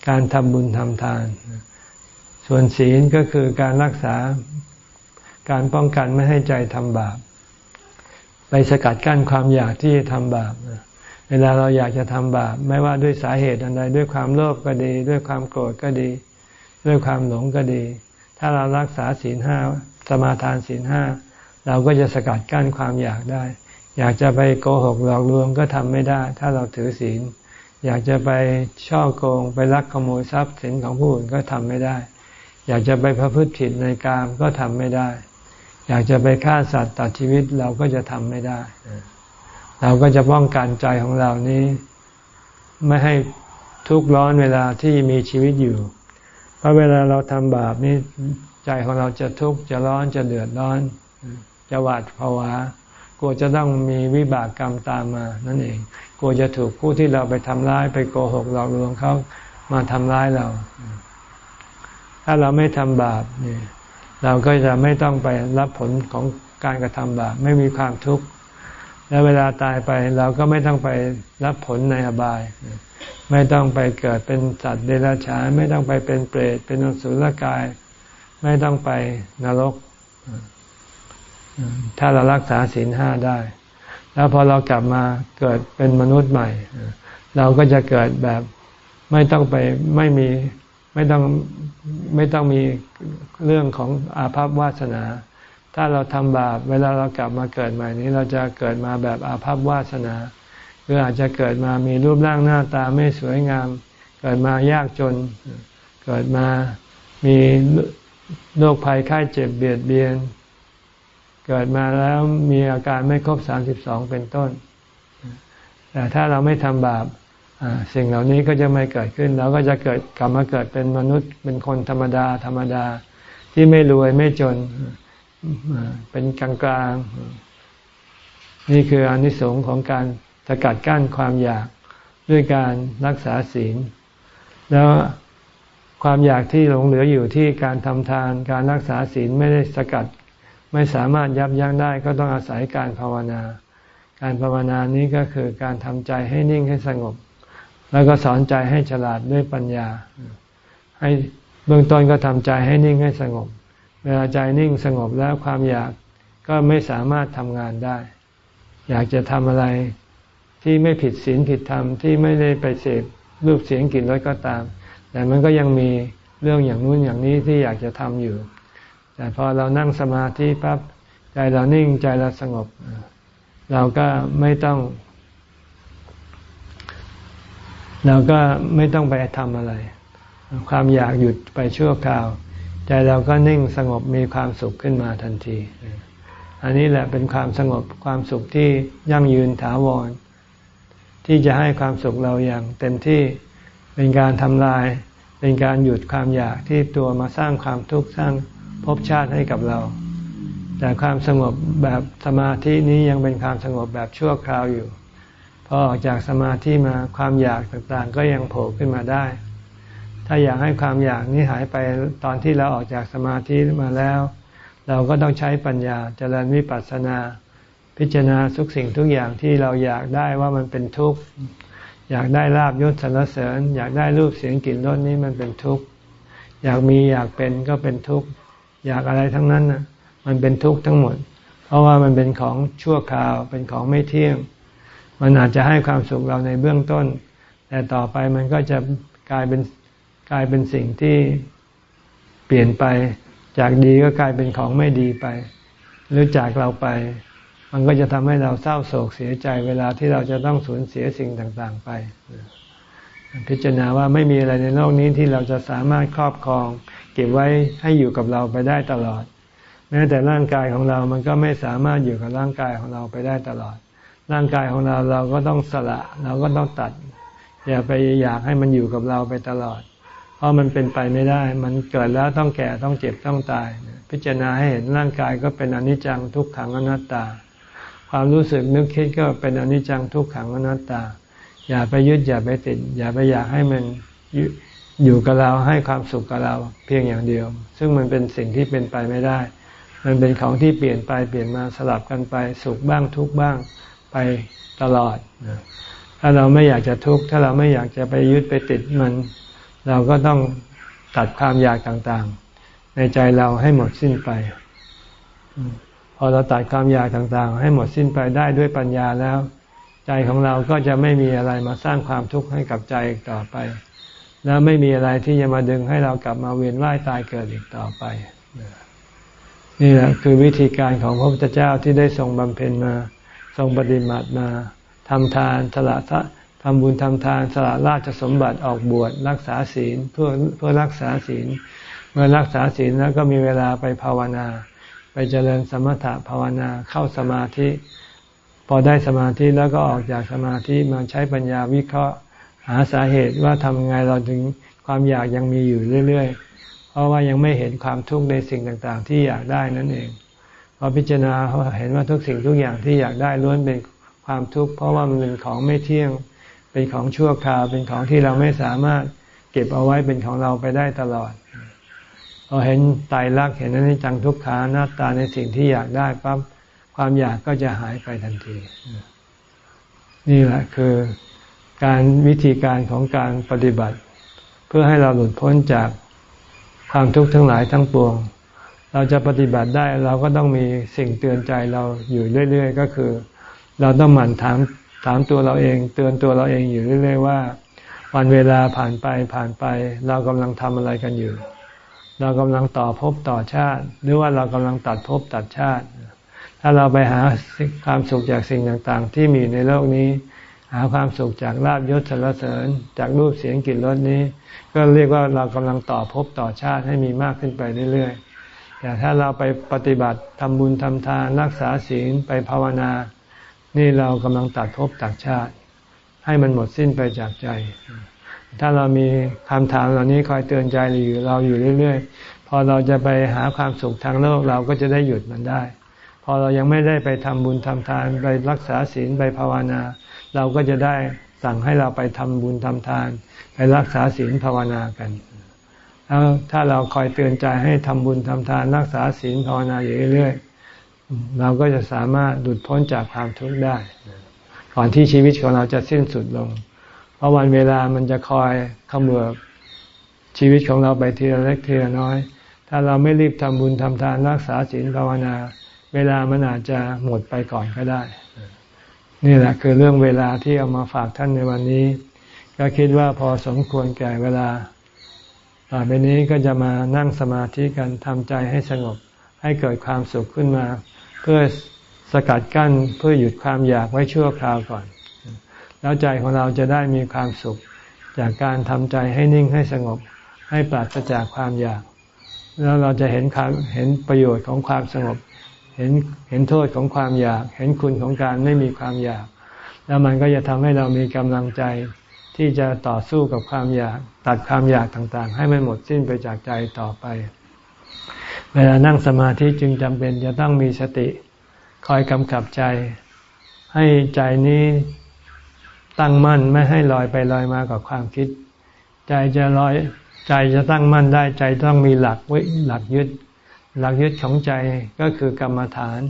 การทำบุญทำทาน ส่วนศีลก็คือการรักษาการป้องกันไม่ให้ใจทำบาป ไปสกัดกั้นความอยากที่จะทำบาป เวลาเราอยากจะทำบาปไม่ว่าด้วยสาเหตุอันใดด้วยความโลภก็ดี ด้วยความโกรธก็ดี ด้วยความหลงก็ดี ถ้าเรารักษาศีลห้าสมาทานศีลห้าเราก็จะสกัดกั้นความอยากได้ อยากจะไปโกหกหลอกลวงก็ทำไม่ได้ ถ้าเราถือศีล อยากจะไปช่อโกง ไปลักขโมยทรัพย์สินของผู้อื่นก็ทำไม่ได้ อยากจะไปพระพฤติผิดในกามก็ทำไม่ได้ อยากจะไปฆ่าสัตว์ตัดชีวิตเราก็จะทำไม่ได้ เราก็จะป้องกันใจของเรานี้ ไม่ให้ทุกข์ร้อนเวลาที่มีชีวิตอยู่ เพราะเวลาเราทำบาปนี้ใจของเราจะทุกข์จะร้อนจะเดือดร้อน จะหวาดภาวะกลัวจะต้องมีวิบากกรรมตามมา นั่นเอง กลัวจะถูกผู้ที่เราไปทำร้ายไปโกหกหลอกลวงเขามาทำร้ายเรา ถ้าเราไม่ทำบาปนี่เราก็จะไม่ต้องไปรับผลของการกระทำบาปไม่มีความทุกข์ และเวลาตายไปเราก็ไม่ต้องไปรับผลในอบาย ไม่ต้องไปเกิดเป็นสัตว์เดรัจฉานไม่ต้องไปเป็นเปรตเป็นอสุรกาย ไม่ต้องไปนรก ถ้าเรารักษาศีลห้าได้ แล้วพอเรากลับมาเกิดเป็นมนุษย์ใหม่ เราก็จะเกิดแบบไม่ต้องไปไม่มีไม่ต้องไม่ต้องมีเรื่องของอาภัพวาสนา ถ้าเราทำบาปเวลาเรากลับมาเกิดใหม่นี้ เราจะเกิดมาแบบอาภัพวาสนาคืออาจจะเกิดมามีรูปร่างหน้าตาไม่สวยงาม เกิดมายากจน เกิดมามีโรคภัยไข้เจ็บเบียดเบียน เกิดมาแล้วมีอาการไม่ครบสามสิบสองเป็นต้น แต่ถ้าเราไม่ทำบาปสิ่งเหล่านี้ก็จะไม่เกิดขึ้นเราก็จะเกิดกลับมาเกิดเป็นมนุษย์เป็นคนธรรมดา ธรรมดาที่ไม่รวยไม่จน เป็นกลางกลางนี่คืออนิสงส์ของการสกัดกั้นความอยากด้วยการรักษาศีล แล้วความอยากที่หลงเหลืออยู่ที่การทำทาน การรักษาศีลไม่ได้สกัด ไม่สามารถยับยั้งได้ก็ต้องอาศัยการภาวนา การภาวนานี้ก็คือการทำใจให้นิ่งให้สงบ แล้วก็สอนใจให้ฉลาดด้วยปัญญา ให้เบื้องต้นก็ทำใจให้นิ่งให้สงบ เวลาใจนิ่งสงบแล้วความอยากก็ไม่สามารถทำงานได้ อยากจะทำอะไรที่ไม่ผิดศีลผิดธรรมที่ไม่ได้ไปเสพรูปเสียงกลิ่นรสก็ตาม แต่มันก็ยังมีเรื่องอย่างนู้นอย่างนี้ที่อยากจะทำอยู่ แต่พอเรานั่งสมาธิปั๊บใจเรานิ่งใจเราสงบ เราก็ไม่ต้อง เราก็ไม่ต้องไปทำอะไร ความอยากหยุดไปชั่วคราว ใจเราก็นิ่งสงบมีความสุขขึ้นมาทันที อันนี้แหละเป็นความสงบความสุขที่ยั่งยืนถาวร ที่จะให้ความสุขเราอย่างเต็มที่เป็นการทำลาย เป็นการหยุดความอยากที่ตัวมาสร้างความทุกข์สร้างภพชาติให้กับเรา แต่ความสงบแบบสมาธินี้ยังเป็นความสงบแบบชั่วคราวอยู่พอออกจากสมาธิมาความอยากต่างๆ ก็ยังโผล่ขึ้นมาได้ ถ้าอยากให้ความอยากนี้หายไปตอนที่เราออกจากสมาธิมาแล้ว เราก็ต้องใช้ปัญญาเจริญวิปัสสนา พิจารณาทุกสิ่งทุกอย่างที่เราอยากได้ว่ามันเป็นทุกข์อยากได้ลาบยศสรรเสริญ อยากได้รูปเสียงกลิ่นรสนี้มันเป็นทุกข์อยากมีอยากเป็นก็เป็นทุกข์อยากอะไรทั้งนั้นนะมันเป็นทุกข์ทั้งหมด เพราะว่ามันเป็นของชั่วคราวเป็นของไม่เที่ยง มันอาจจะให้ความสุขเราในเบื้องต้น แต่ต่อไปมันก็จะกลายเป็น กลายเป็นสิ่งที่เปลี่ยนไป จากดีก็กลายเป็นของไม่ดีไป หรือจากเราไป มันก็จะทำให้เราเศร้าโศกเสียใจเวลาที่เราจะต้องสูญเสียสิ่งต่างๆไป พิจารณาว่าไม่มีอะไรในโลกนี้ที่เราจะสามารถครอบครอง เก็บไว้ให้อยู่กับเราไปได้ตลอด แม้แต่ร่างกายของเรา มันก็ไม่สามารถอยู่กับร่างกายของเราไปได้ตลอด ร่างกายของเราเราก็ต้องสละ เราก็ต้องตัด อย่าไปอยากให้มันอยู่กับเราไปตลอด ราะมันเป็นไปไม่ได้ มันเกิดแล้วต้องแก่ต้องเจ็บต้องตาย พิจารณาให้เห็นร่างกายก็เป็นอนิจจังทุกขังอนัตตา ความรู้สึกนึกคิดก็เป็นอนิจจังทุกขังอนัตตา อย่าไปยึดอย่าไปติด อย่าไปอยากให้มันอยู่กับเราให้ความสุขกับเราเพียงอย่างเดียว ซึ่งมันเป็นสิ่งที่เป็นไปไม่ได้ มันเป็นของที่เปลี่ยนไปเปลี่ยนมาสลับกันไปสุขบ้างทุกบ้างไปตลอด ถ้าเราไม่อยากจะทุกข์ถ้าเราไม่อยากจะไปยึดไปติดมัน เราก็ต้องตัดความอยากต่างๆ ในใจเราให้หมดสิ้นไป พอเราตัดความอยากต่างๆ ให้หมดสิ้นไปได้ด้วยปัญญาแล้ว ใจของเราก็จะไม่มีอะไรมาสร้างความทุกข์ให้กับใจอีกต่อไป แล้วไม่มีอะไรที่จะมาดึงให้เรากลับมาเวียนว่ายตายเกิดอีกต่อไปนี่แหละคือวิธีการของพระพุทธเจ้าที่ได้ทรงบำเพ็ญมา ทรงปฏิบัติมาทำทานสละท ทำบุญทำทานสละราชสมบัติออกบวชรักษาศีลเพื่อเพื่อรักษาศีล เมื่อรักษาศีลแล้วก็มีเวลาไปภาวนา ไปเจริญสมถะภาวนาเข้าสมาธิ พอได้สมาธิแล้วก็ออกจากสมาธิมาใช้ปัญญาวิเคราะห์ หาสาเหตุว่าทำไงเราถึงความอยากยังมีอยู่เรื่อย ๆ เพราะว่ายังไม่เห็นความทุกข์ในสิ่งต่างๆ ที่อยากได้นั่นเองพอพิจารณาเขาเห็นว่าทุกสิ่งทุกอย่างที่อยากได้ล้วนเป็นความทุกข์เพราะว่ามันเป็นของไม่เที่ยง เป็นของชั่วคราวเป็นของที่เราไม่สามารถเก็บเอาไว้เป็นของเราไปได้ตลอดพอเห็นตายรักเห็นอนิจจังทุกขาหน้าตาในสิ่งที่อยากได้ปั๊บความอยากก็จะหายไปทันที นี่แหละคือการวิธีการของการปฏิบัติ เพื่อให้เราหลุดพ้นจากความทุกข์ทั้งหลายทั้งปวง เราจะปฏิบัติได้เราก็ต้องมีสิ่งเตือนใจเราอยู่เรื่อย ๆ ก็คือ เราต้องหมั่นถาม ถามตัวเราเองเตือนตัวเราเองอยู่เรื่อยๆว่า วันเวลาผ่านไปผ่านไป เรากำลังทำอะไรกันอยู่ เรากำลังต่อภพต่อชาติ หรือว่าเรากำลังตัดภพตัดชาติ ถ้าเราไปหาความสุขจากสิ่งต่างๆ ที่มีในโลกนี้ หาความสุขจากลาบยศสรรเสริญ จากรูปเสียงกลิ่นรสนี้ ก็เรียกว่าเรากำลังต่อภพต่อชาติให้มีมากขึ้นไปเรื่อยๆแต่ถ้าเราไปปฏิบัติทำบุญทำทานรักษาศีลไปภาวนา นี่เรากำลังตัดภพตัดชาติ ให้มันหมดสิ้นไปจากใจ ถ้าเรามีคำถามเหล่านี้คอยเตือนใจอยู่เราอยู่เรื่อยๆ พอเราจะไปหาความสุขทางโลกเราก็จะได้หยุดมันได้ พอเรายังไม่ได้ไปทำบุญทำทานไปรักษาศีลไปภาวนา เราก็จะได้สั่งให้เราไปทำบุญทำทาน ไปรักษาศีลภาวนากันแล้วถ้าเราคอยเตือนใจให้ทำบุญทำทานรักษาศีลภาวนาอยู่เรื่อยๆ เราก็จะสามารถหลุดพ้นจากความทุกข์ได้ ก่อนที่ชีวิตของเราจะสิ้นสุดลง เพราะวันเวลามันจะคอยขมือบชีวิตของเราไปทีละเล็กทีละน้อย ถ้าเราไม่รีบทำบุญทำทานรักษาศีลภาวนา เวลามันอาจจะหมดไปก่อนก็ได้ นี่แหละคือเรื่องเวลาที่เอามาฝากท่านในวันนี้ ก็คิดว่าพอสมควรแก่เวลาต่อไปนี้ก็จะมานั่งสมาธิกันทำใจให้สงบให้เกิดความสุขขึ้นมา เพื่อสกัดกั้นเพื่อหยุดความอยากไว้ชั่วคราวก่อน แล้วใจของเราจะได้มีความสุข จากการทำใจให้นิ่งให้สงบ ให้ปราศจากความอยาก แล้วเราจะเห็นความเห็นประโยชน์ของความสงบ เห็นเห็นโทษของความอยาก เห็นคุณของการไม่มีความอยาก แล้วมันก็จะทำให้เรามีกำลังใจที่จะต่อสู้กับความอยาก ตัดความอยากต่างๆ ให้มันหมดสิ้นไปจากใจต่อไป เวลานั่งสมาธิจึงจำเป็นจะต้องมีสติ คอยกำกับใจ ให้ใจนี้ตั้งมั่นไม่ให้ลอยไปลอยมากับความคิด ใจจะลอยใจจะตั้งมั่นได้ใจต้องมีหลักว้หลักยึด หลักยึดของใจก็คือกรรมฐาน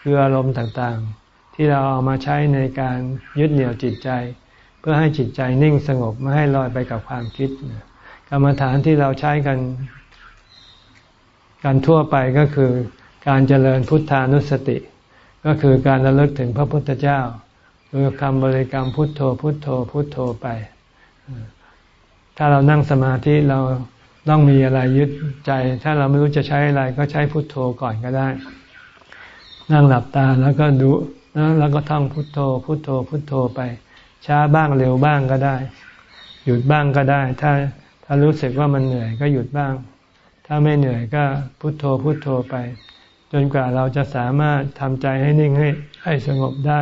คืออารมณ์ต่างๆ ที่เราเอามาใช้ในการยึดเหนี่ยวจิตใจ เพื่อให้จิตใจนิ่งสงบไม่ให้ลอยไปกับความคิด กรรมฐานที่เราใช้กัน การทั่วไปก็คือการเจริญพุทธานุสติ ก็คือการระลึกถึงพระพุทธเจ้าคือคำบริกรรมพุทโธพุทโธพุทโธไป ถ้าเรานั่งสมาธิเราต้องมีอะไรยึดใจ ถ้าเราไม่รู้จะใช้อะไรก็ใช้พุทโธก่อนก็ได้ นั่งหลับตาแล้วก็ดูแล้วก็ท่องพุทโธ พุทโธ พุทโธไป ช้าบ้างเร็วบ้างก็ได้ หยุดบ้างก็ได้ ถ้าถ้ารู้สึกว่ามันเหนื่อยก็หยุดบ้าง ถ้าไม่เหนื่อยก็พุโทโธพุโทโธไป จนกว่าเราจะสามารถทำใจให้นิ่งให้ให้สงบได้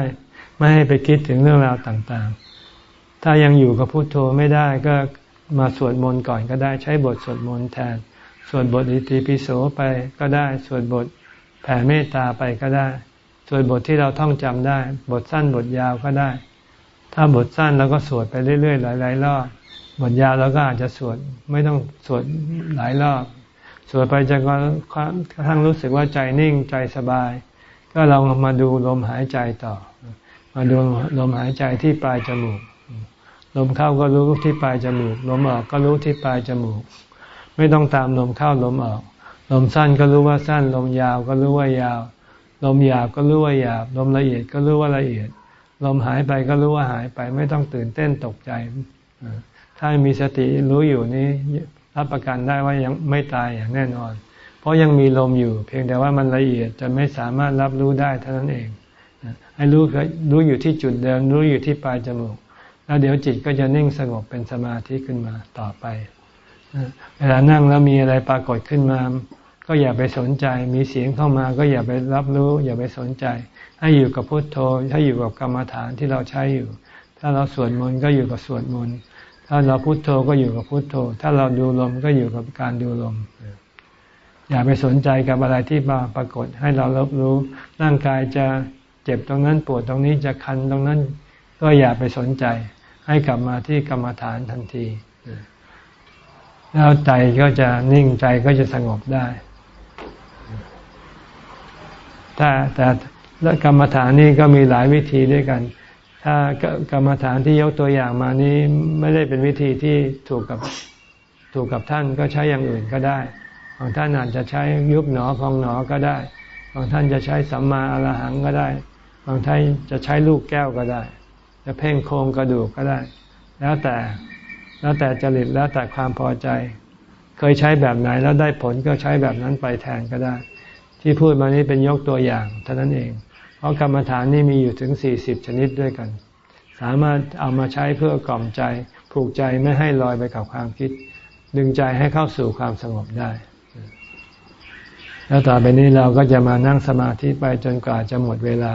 ไม่ให้ไปคิดถึงเรื่องราวต่างๆ ถ้ายังอยู่กับพุโทโธไม่ได้ก็มาสวดมนต์ก่อนก็ได้ใช้บทสวดมนต์แทน สวดบทอิติปิโสไปก็ได้ สวดบทแผ่เมตตาไปก็ได้ สวดบทที่เราท่องจำได้ บทสั้นบทยาวก็ได้ ถ้าบทสั้นเราก็สวดไปเรื่อยๆหลายๆรอบบทยาวเราก็อาจจะสวดไม่ต้องสวดหลายรอบ สวดไปจนกระทั่งรู้สึกว่าใจนิ่งใจสบาย ก็เรามาดูลมหายใจต่อ มาดูลมหายใจที่ปลายจมูก ลมเข้าก็รู้ที่ปลายจมูก ลมออกก็รู้ที่ปลายจมูก ไม่ต้องตามลมเข้าลมออก ลมสั้นก็รู้ว่าสั้น ลมยาวก็รู้ว่ายาว ลมหยาบก็รู้ว่าหยาบ ลมละเอียดก็รู้ว่าละเอียด ลมหายไปก็รู้ว่าหายไป ไม่ต้องตื่นเต้นตกใจ ถ้ามีสติรู้อยู่นี้ รับประกันได้ว่ายังไม่ตายอย่างแน่นอน เพราะยังมีลมอยู่ เพียงแต่ว่ามันละเอียดจะไม่สามารถรับรู้ได้เท่านั้นเองให้รู้รู้อยู่ที่จุดเดิม รู้อยู่ที่ปลายจมูก แล้วเดี๋ยวจิตก็จะนิ่งสงบเป็นสมาธิขึ้นมาต่อไปเวลานั่งแล้วมีอะไรปรากฏขึ้นมา ก็อย่าไปสนใจ มีเสียงเข้ามา ก็อย่าไปรับรู้ อย่าไปสนใจ ให้อยู่กับพุทโธให้อยู่กับกรรมฐานที่เราใช้อยู่ ถ้าเราสวดมนต์ก็อยู่กับสวดมนต์ ถ้าเราพุโทโธก็อยู่กับพุโทโธ ถ้าเราดูลมก็อยู่กับการดูลม อย่าไปสนใจกับอะไรที่มาปรากฏให้เรารับรู้ ร่างกายจะเจ็บตรงนั้นปวดตรงนี้จะคันตรงนั้น ก็อย่าไปสนใจ ให้กลับมาที่กรรมฐานทันทีแล้วใจก็จะนิ่งใจก็จะสงบได้ถ้าแต่และกรรมฐานนี่ก็มีหลายวิธีด้วยกัน ถ้ากรรมฐานที่ยกตัวอย่างมานี้ไม่ได้เป็นวิธีที่ถูกกับถูกกับท่านก็ใช้อย่างอื่นก็ได้ บางท่านอาจจะใช้ยุบหนอพองหนอก็ได้ บางท่านจะใช้สัมมาอรหังก็ได้ บางท่านจะใช้ลูกแก้วก็ได้ จะเพ่งโครงกระดูกก็ได้ แล้วแต่แล้วแต่จริตแล้วแต่ความพอใจ เคยใช้แบบไหนแล้วได้ผลก็ใช้แบบนั้นไปแทนก็ได้ ที่พูดมานี้เป็นยกตัวอย่างเท่านั้นเอง เพราะกรรมฐานนี่มีอยู่ถึงสี่สิบชนิดด้วยกัน สามารถเอามาใช้เพื่อกล่อมใจผูกใจไม่ให้ลอยไปกับความคิด ดึงใจให้เข้าสู่ความสงบได้ แล้วต่อไปนี้เราก็จะมานั่งสมาธิไปจนกว่าจะหมดเวลา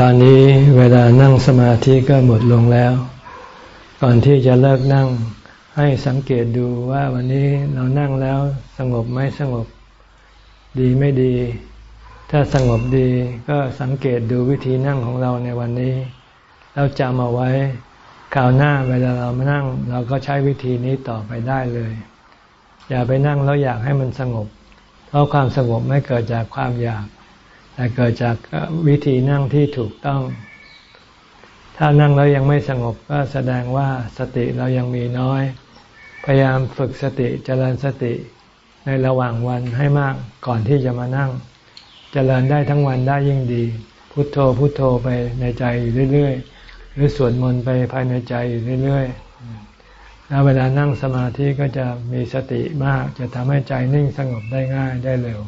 ตอนนี้เวลานั่งสมาธิก็หมดลงแล้ว ก่อนที่จะเลิกนั่ง ให้สังเกตดูว่าวันนี้เรานั่งแล้วสงบไหมสงบดีไม่ดี ถ้าสงบดีก็สังเกตดูวิธีนั่งของเราในวันนี้แล้วจำเอาไว้คราวหน้าเวลาเรามานั่ง เราก็ใช้วิธีนี้ต่อไปได้เลย อย่าไปนั่งแล้วอยากให้มันสงบ เพราะความสงบไม่เกิดจากความอยาก แต่เกิดจากวิธีนั่งที่ถูกต้อง ถ้านั่งแล้วยังไม่สงบก็แสดงว่าสติเรายังมีน้อย พยายามฝึกสติเจริญสติในระหว่างวันให้มากก่อนที่จะมานั่ง เจริญได้ทั้งวันได้ยิ่งดี พุโทโธพุโทโธไปในใจอยู่เรื่อยๆ หรือสวดมนต์ไปภายในใจอยู่เรื่อยๆ แล้วเวลานั่งสมาธิก็จะมีสติมาก จะทำให้ใจนิ่งสงบได้ง่ายได้เร็ว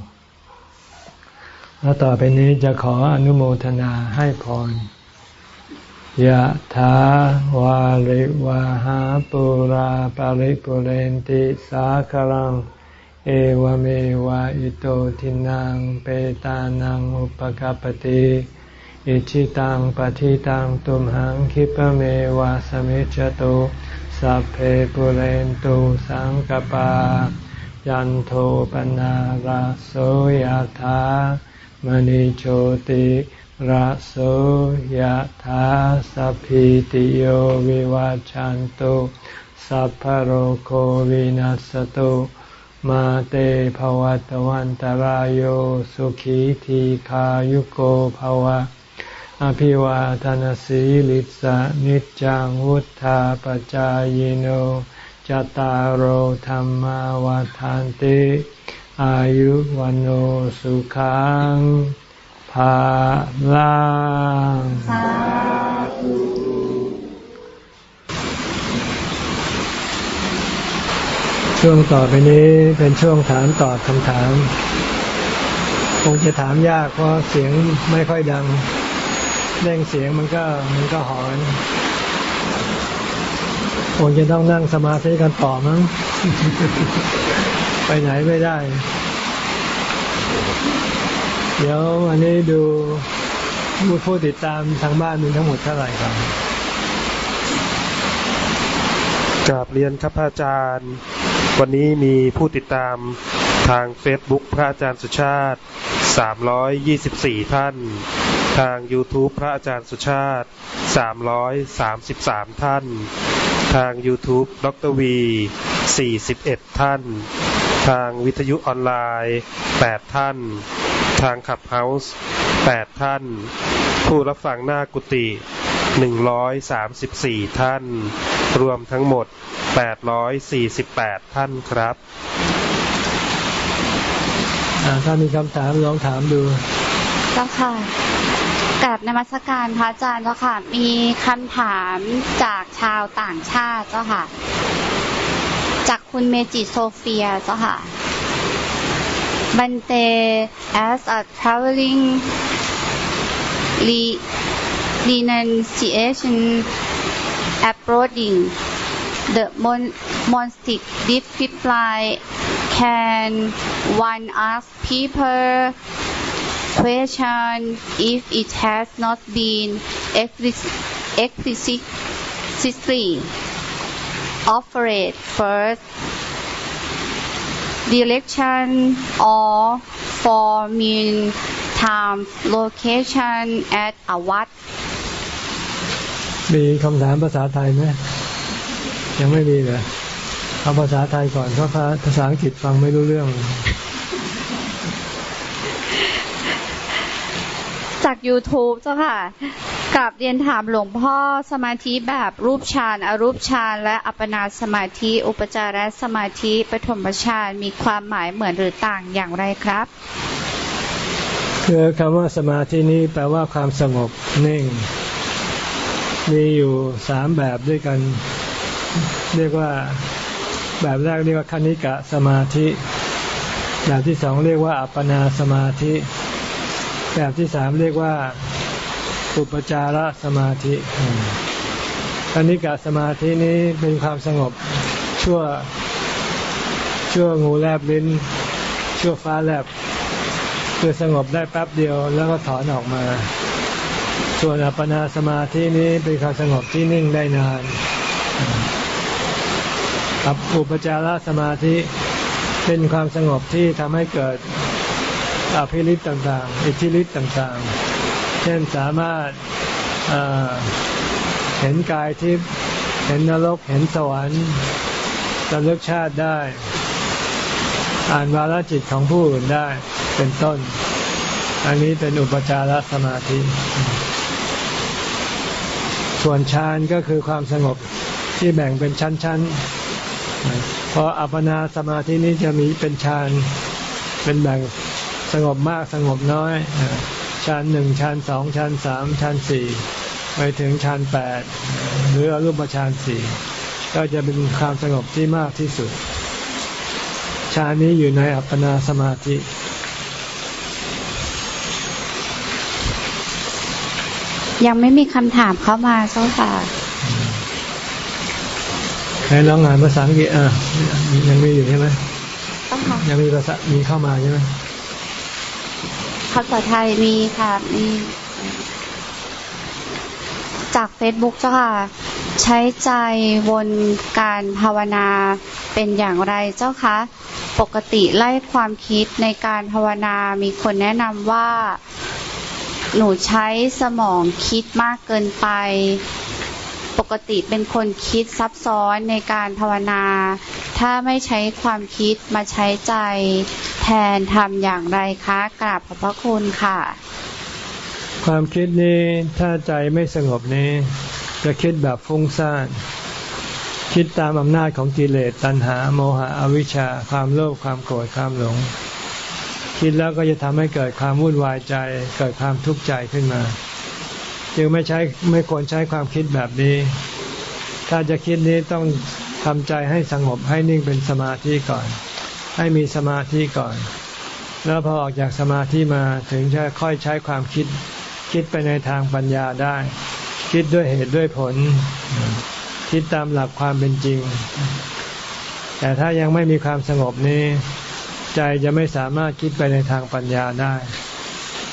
แล้วต่อไปนี้จะขออนุโมทนาให้พร ยะถาวาริวาหาปุราปาริปุเรนติสาคลัง เอวเมวะอิโตทินังเปตานังอุปกปติอิชิตังปฏิตังตุมหังคิปเมวะสมิจจตุสัพเพปุเรนตุสังกปา ยันโทปนาราโสยะถามณิโชติ ระโสยธาสัพพิติโยวิวัจจันตุสัพพโรโควินัสตุมาเตภวัตวันตารโยสุขีทีขายุโกภวะ อภิวาทานสีลิสะนิจังวุธาปจายโนจตารโหธรรมวาทานติ อายุวันโอสุขัง ภาลังช่วงต่อไปนี้เป็นช่วงถามตอบคำถาม คงจะถามยากเพราะเสียงไม่ค่อยดังเร่งเสียงมันก็มันก็หอนคงจะต้องนั่งสมาธิกันต่อมั้ง ไปไหนไม่ได้ เดี๋ยววันนี้ดูผู้ติดตามทางบ้านมีทั้งหมดเท่าไหร่ครับกราบเรียนครับพระอาจารย์ วันนี้มีผู้ติดตามทางเฟซบุ๊กพระอาจารย์สุชาติ 324 ท่าน ทาง YouTube พระอาจารย์สุชาติ 333 ท่าน ทาง YouTube ดรวี 41 ท่าน ทางวิทยุออนไลน์ 8 ท่าน ทางขับเฮาส์8ท่าน ผู้รับฟังหน้ากุฏิ134ท่าน รวมทั้งหมด848ท่านครับถ้ามีคำถามลองถามดูเจ้าค่ะกับนมัสการพระอาจารย์เจ้าค่ะ มีคำถามจากชาวต่างชาติเจ้าค่ะ จากคุณเมจิโซเฟียเจ้าค่ะ When they ask a traveling re- renunciation approaching, the mon- monastic discipline can one ask people question if it has not been explicitly offered first direction or for mean time location at a what มีคำถามภาษาไทยไหมยังไม่มีเลยเอาภาษาไทยก่อนเพราะภาษาอังกฤษฟังไม่รู้เรื่อง จาก YouTube เจ้าค่ะกลับเรียนถามหลวงพ่อสมาธิแบบรูปฌานอรูปฌานและอัปปนาสมาธิ อุปจารสมาธิปฐมฌานมีความหมายเหมือนหรือต่างอย่างไรครับคือคำว่าสมาธินี้แปลว่าความสงบนิ่ง มีอยู่สามแบบด้วยกัน เรียกว่าแบบแรกเรียกว่าคณิกะสมาธิ แบบที่สองเรียกว่าอัปปนาสมาธิ แบบที่สามเรียกว่าอุปจารสมาธิคณิกะสมาธินี้เป็นความสงบชั่วชั่วงูแลบลิ้น ชั่วฟ้าแลบ คือสงบได้แป๊บเดียวแล้วก็ถอนออกมา ส่วนอัปปนาสมาธินี้เป็นความสงบที่นิ่งได้นานกับอุปจารสมาธิเป็นความสงบที่ทำให้เกิด อภิริตต่างๆ อิทธิฤทธิ์ต่างๆ เช่นสามารถเห็นกายทิพย์เห็นนรกเห็นสวรรค์จะเลือกชาติได้ อ่านวาลจิตของผู้อื่นได้เป็นต้น อันนี้เป็นอุปจารสมาธิ ส่วนฌานก็คือความสงบที่แบ่งเป็นชั้นๆเพราะอัปปนาสมาธินี้จะมีเป็นฌานเป็นแบ่ง สงบมากสงบน้อยฌานหนึ่งฌานสองฌานสามฌานสี่ไปถึงฌานแปดหรืออรูปฌานสี่ก็จะเป็นความสงบที่มากที่สุดฌานนี้อยู่ในอัปปนาสมาธิ ยังไม่มีคำถามเข้ามาเจ้าค่ะใครลองอ่านภาษาอังกฤษอะยังมีอยู่ใช่ไหมยังมีภาษามีเข้ามาใช่ไหม ภาษาไทยมีค่ะมีจากเฟซบุ๊กเจ้าค่ะ ใช้ใจวนการภาวนาเป็นอย่างไรเจ้าคะ ปกติไล่ความคิดในการภาวนามีคนแนะนำว่า หนูใช้สมองคิดมากเกินไป ปกติเป็นคนคิดซับซ้อนในการภาวนา ถ้าไม่ใช้ความคิดมาใช้ใจแทนทำอย่างไรคะกราบขอบพระคุณค่ะ ความคิดนี้ถ้าใจไม่สงบนี้ จะคิดแบบฟุ้งซ่านคิดตามอำนาจของกิเลสตัณหา โมหะอวิชชา ความโลภความโกรธความหลง คิดแล้วก็จะทำให้เกิดความวุ่นวายใจ เกิดความทุกข์ใจขึ้นมา จึงไม่ใช้ไม่ควรใช้ความคิดแบบนี้ ถ้าจะคิดนี้ต้องทำใจให้สงบให้นิ่งเป็นสมาธิก่อน ให้มีสมาธิก่อน แล้วพอออกจากสมาธิมาถึงจะค่อยใช้ความคิด คิดไปในทางปัญญาได้ คิดด้วยเหตุด้วยผล คิดตามหลักความเป็นจริง แต่ถ้ายังไม่มีความสงบนี้ ใจจะไม่สามารถคิดไปในทางปัญญาได้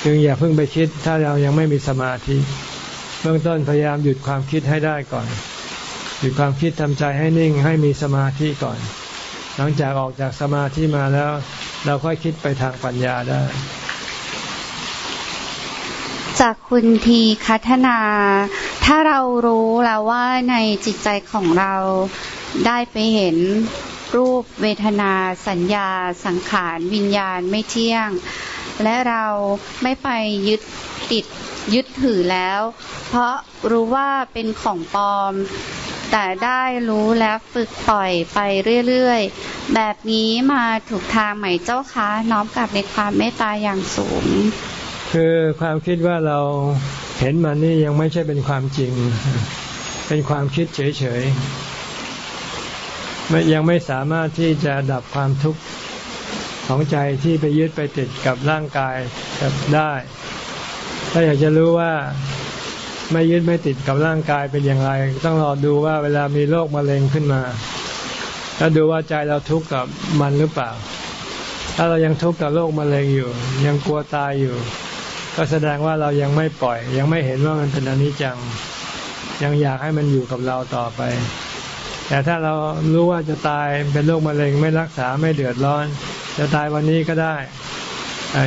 จึงอย่าเพิ่งไปคิดถ้าเรายังไม่มีสมาธิ เบื้องต้นพยายามหยุดความคิดให้ได้ก่อน หยุดความคิดทำใจให้นิ่งให้มีสมาธิก่อน หลังจากออกจากสมาธิมาแล้ว เราค่อยคิดไปทางปัญญาได้ จากคุณทีคัฒนา ถ้าเรารู้แล้วว่าในจิตใจของเราได้ไปเห็นรูปเวทนา สัญญา สังขาร วิญญาณไม่เที่ยง และเราไม่ไปยึดติด ยึดถือแล้ว เพราะรู้ว่าเป็นของปลอม แต่ได้รู้แล้วฝึกปล่อยไปเรื่อยๆ แบบนี้มาถูกทางไหมเจ้าคะน้อมกลับในความเมตตาอย่างสูง คือความคิดว่าเราเห็นมันนี่ยังไม่ใช่เป็นความจริง เป็นความคิดเฉยๆยังไม่สามารถที่จะดับความทุกข์ของใจที่ไปยึดไปติดกับร่างกายได้ ถ้าอยากจะรู้ว่าไม่ยึดไม่ติดกับร่างกายเป็นอย่างไร ต้องรอดูว่าเวลามีโรคมะเร็งขึ้นมา แล้วดูว่าใจเราทุกข์กับมันหรือเปล่า ถ้าเรายังทุกข์กับโรคมะเร็งอยู่ ยังกลัวตายอยู่ ก็แสดงว่าเรายังไม่ปล่อย ยังไม่เห็นว่ามันเป็นอนิจจัง ยังอยากให้มันอยู่กับเราต่อไป แต่ถ้าเรารู้ว่าจะตายเป็นโรคมะเร็งไม่รักษาไม่เดือดร้อน จะตายวันนี้ก็ได้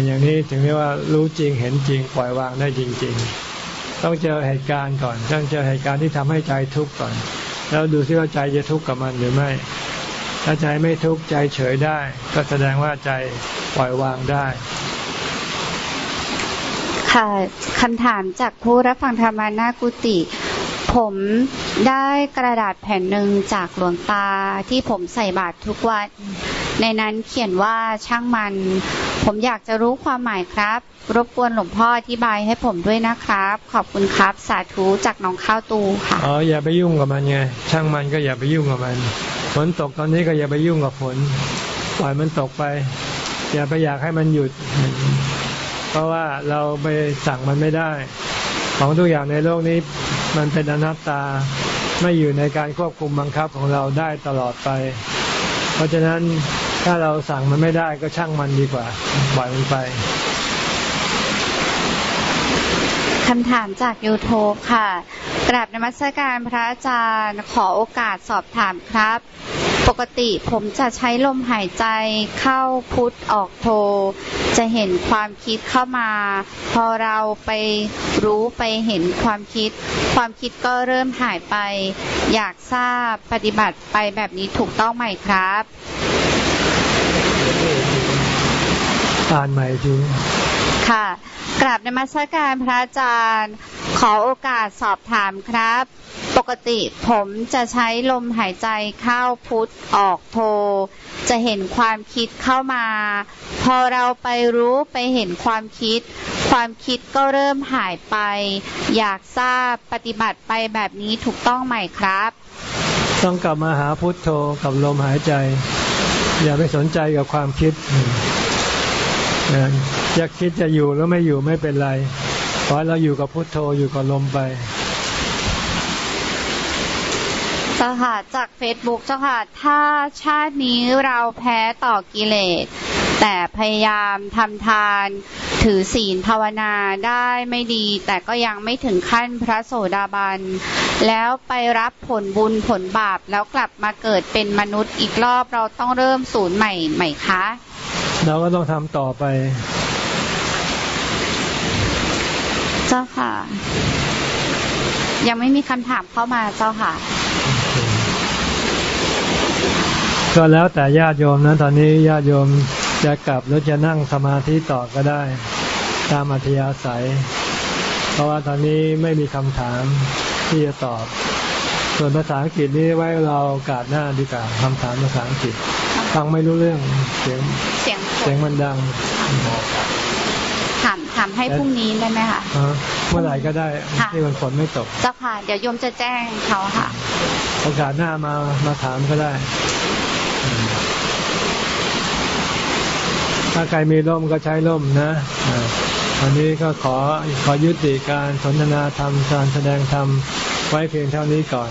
อย่างนี้ถึงเรียกว่ารู้จริงเห็นจริง ปล่อยวางได้จริง ๆ ต้องเจอเหตุการณ์ก่อน ต้องเจอเหตุการณ์ที่ทำให้ใจทุกข์ก่อน แล้วดูซิว่าใจจะทุกข์กับมันหรือไม่ ถ้าใจไม่ทุกข์ใจเฉยได้ ก็แสดงว่าใจปล่อยวางได้ ค่ะคำถามจากผู้รับฟังธรรมานากุติผมได้กระดาษแผ่นหนึ่งจากหลวงตาที่ผมใส่บาตรทุกวัน ในนั้นเขียนว่าช่างมัน ผมอยากจะรู้ความหมายครับ รบกวนหลวงพ่ออธิบายให้ผมด้วยนะครับ ขอบคุณครับสาธุจากน้องข้าวตูค่ะอ๋ออย่าไปยุ่งกับมันไงช่างมันก็อย่าไปยุ่งกับมันฝนตกตอนนี้ก็อย่าไปยุ่งกับฝนปล่อยมันตกไป อย่าไปอยากให้มันหยุด เพราะว่าเราไปสั่งมันไม่ได้ ของทุกอย่างในโลกนี้ มันเป็นอนัตตาไม่อยู่ในการควบคุมบังคับของเราได้ตลอดไป เพราะฉะนั้นถ้าเราสั่งมันไม่ได้ก็ช่างมันดีกว่าปล่อยมันไปคำถามจาก YouTube ค่ะ กราบนมัสการพระอาจารย์ขอโอกาสสอบถามครับ ปกติผมจะใช้ลมหายใจเข้าพุทธออกโท จะเห็นความคิดเข้ามา พอเราไปรู้ไปเห็นความคิด ความคิดก็เริ่มหายไป อยากทราบปฏิบัติไปแบบนี้ถูกต้องไหมครับอ่านใหม่ทีค่ะ กราบนมัสการพระอาจารย์ ขอโอกาสสอบถามครับ ปกติผมจะใช้ลมหายใจเข้าพุทธออกโท จะเห็นความคิดเข้ามา พอเราไปรู้ไปเห็นความคิด ความคิดก็เริ่มหายไป อยากทราบปฏิบัติไปแบบนี้ถูกต้องไหมครับ ต้องกลับมาหาพุทโธกับลมหายใจ อย่าไปสนใจกับความคิด อยากคิดจะอยู่แล้วไม่อยู่ไม่เป็นไรขอให้เราอยู่กับพุทโธอยู่กับลมไปเจ้าค่ะจากเฟซบุ๊กเจ้าค่ะ ถ้าชาตินี้เราแพ้ต่อกิเลส แต่พยายามทำทานถือศีลภาวนาได้ไม่ดี แต่ก็ยังไม่ถึงขั้นพระโสดาบัน แล้วไปรับผลบุญผลบาปแล้วกลับมาเกิดเป็นมนุษย์อีกรอบเราต้องเริ่มศูนย์ใหม่ไหมคะ เราก็ต้องทำต่อไป เจ้าค่ะ ยังไม่มีคำถามเข้ามาเจ้าค่ะ ก็แล้วแต่ญาติโยมนะ ตอนนี้ญาติโยมจะกลับหรือจะนั่งสมาธิต่อก็ได้ ตามอัธยาศัย เพราะว่าตอนนี้ไม่มีคำถามที่จะตอบ ส่วนภาษาอังกฤษนี้ไว้เราโอกาสหน้าดีกว่าคำถามภาษาอังกฤษ ฟังไม่รู้เรื่องเสียงเสียงเสียงมันดังถามถามให้พรุ่งนี้ได้ไหมคะฮะเมื่อไหร่ก็ได้ค่ะที่มันฝนไม่ตกเจ้าค่ะเดี๋ยวโยมจะแจ้งเขาค่ะโอกาสหน้ามามาถามก็ได้ ถ้าใครมีร่มก็ใช้ร่มนะอ่าวันนี้ก็ขอขอยุติการสนทนาธรรมการแสดงธรรมไว้เพียงเท่านี้ก่อน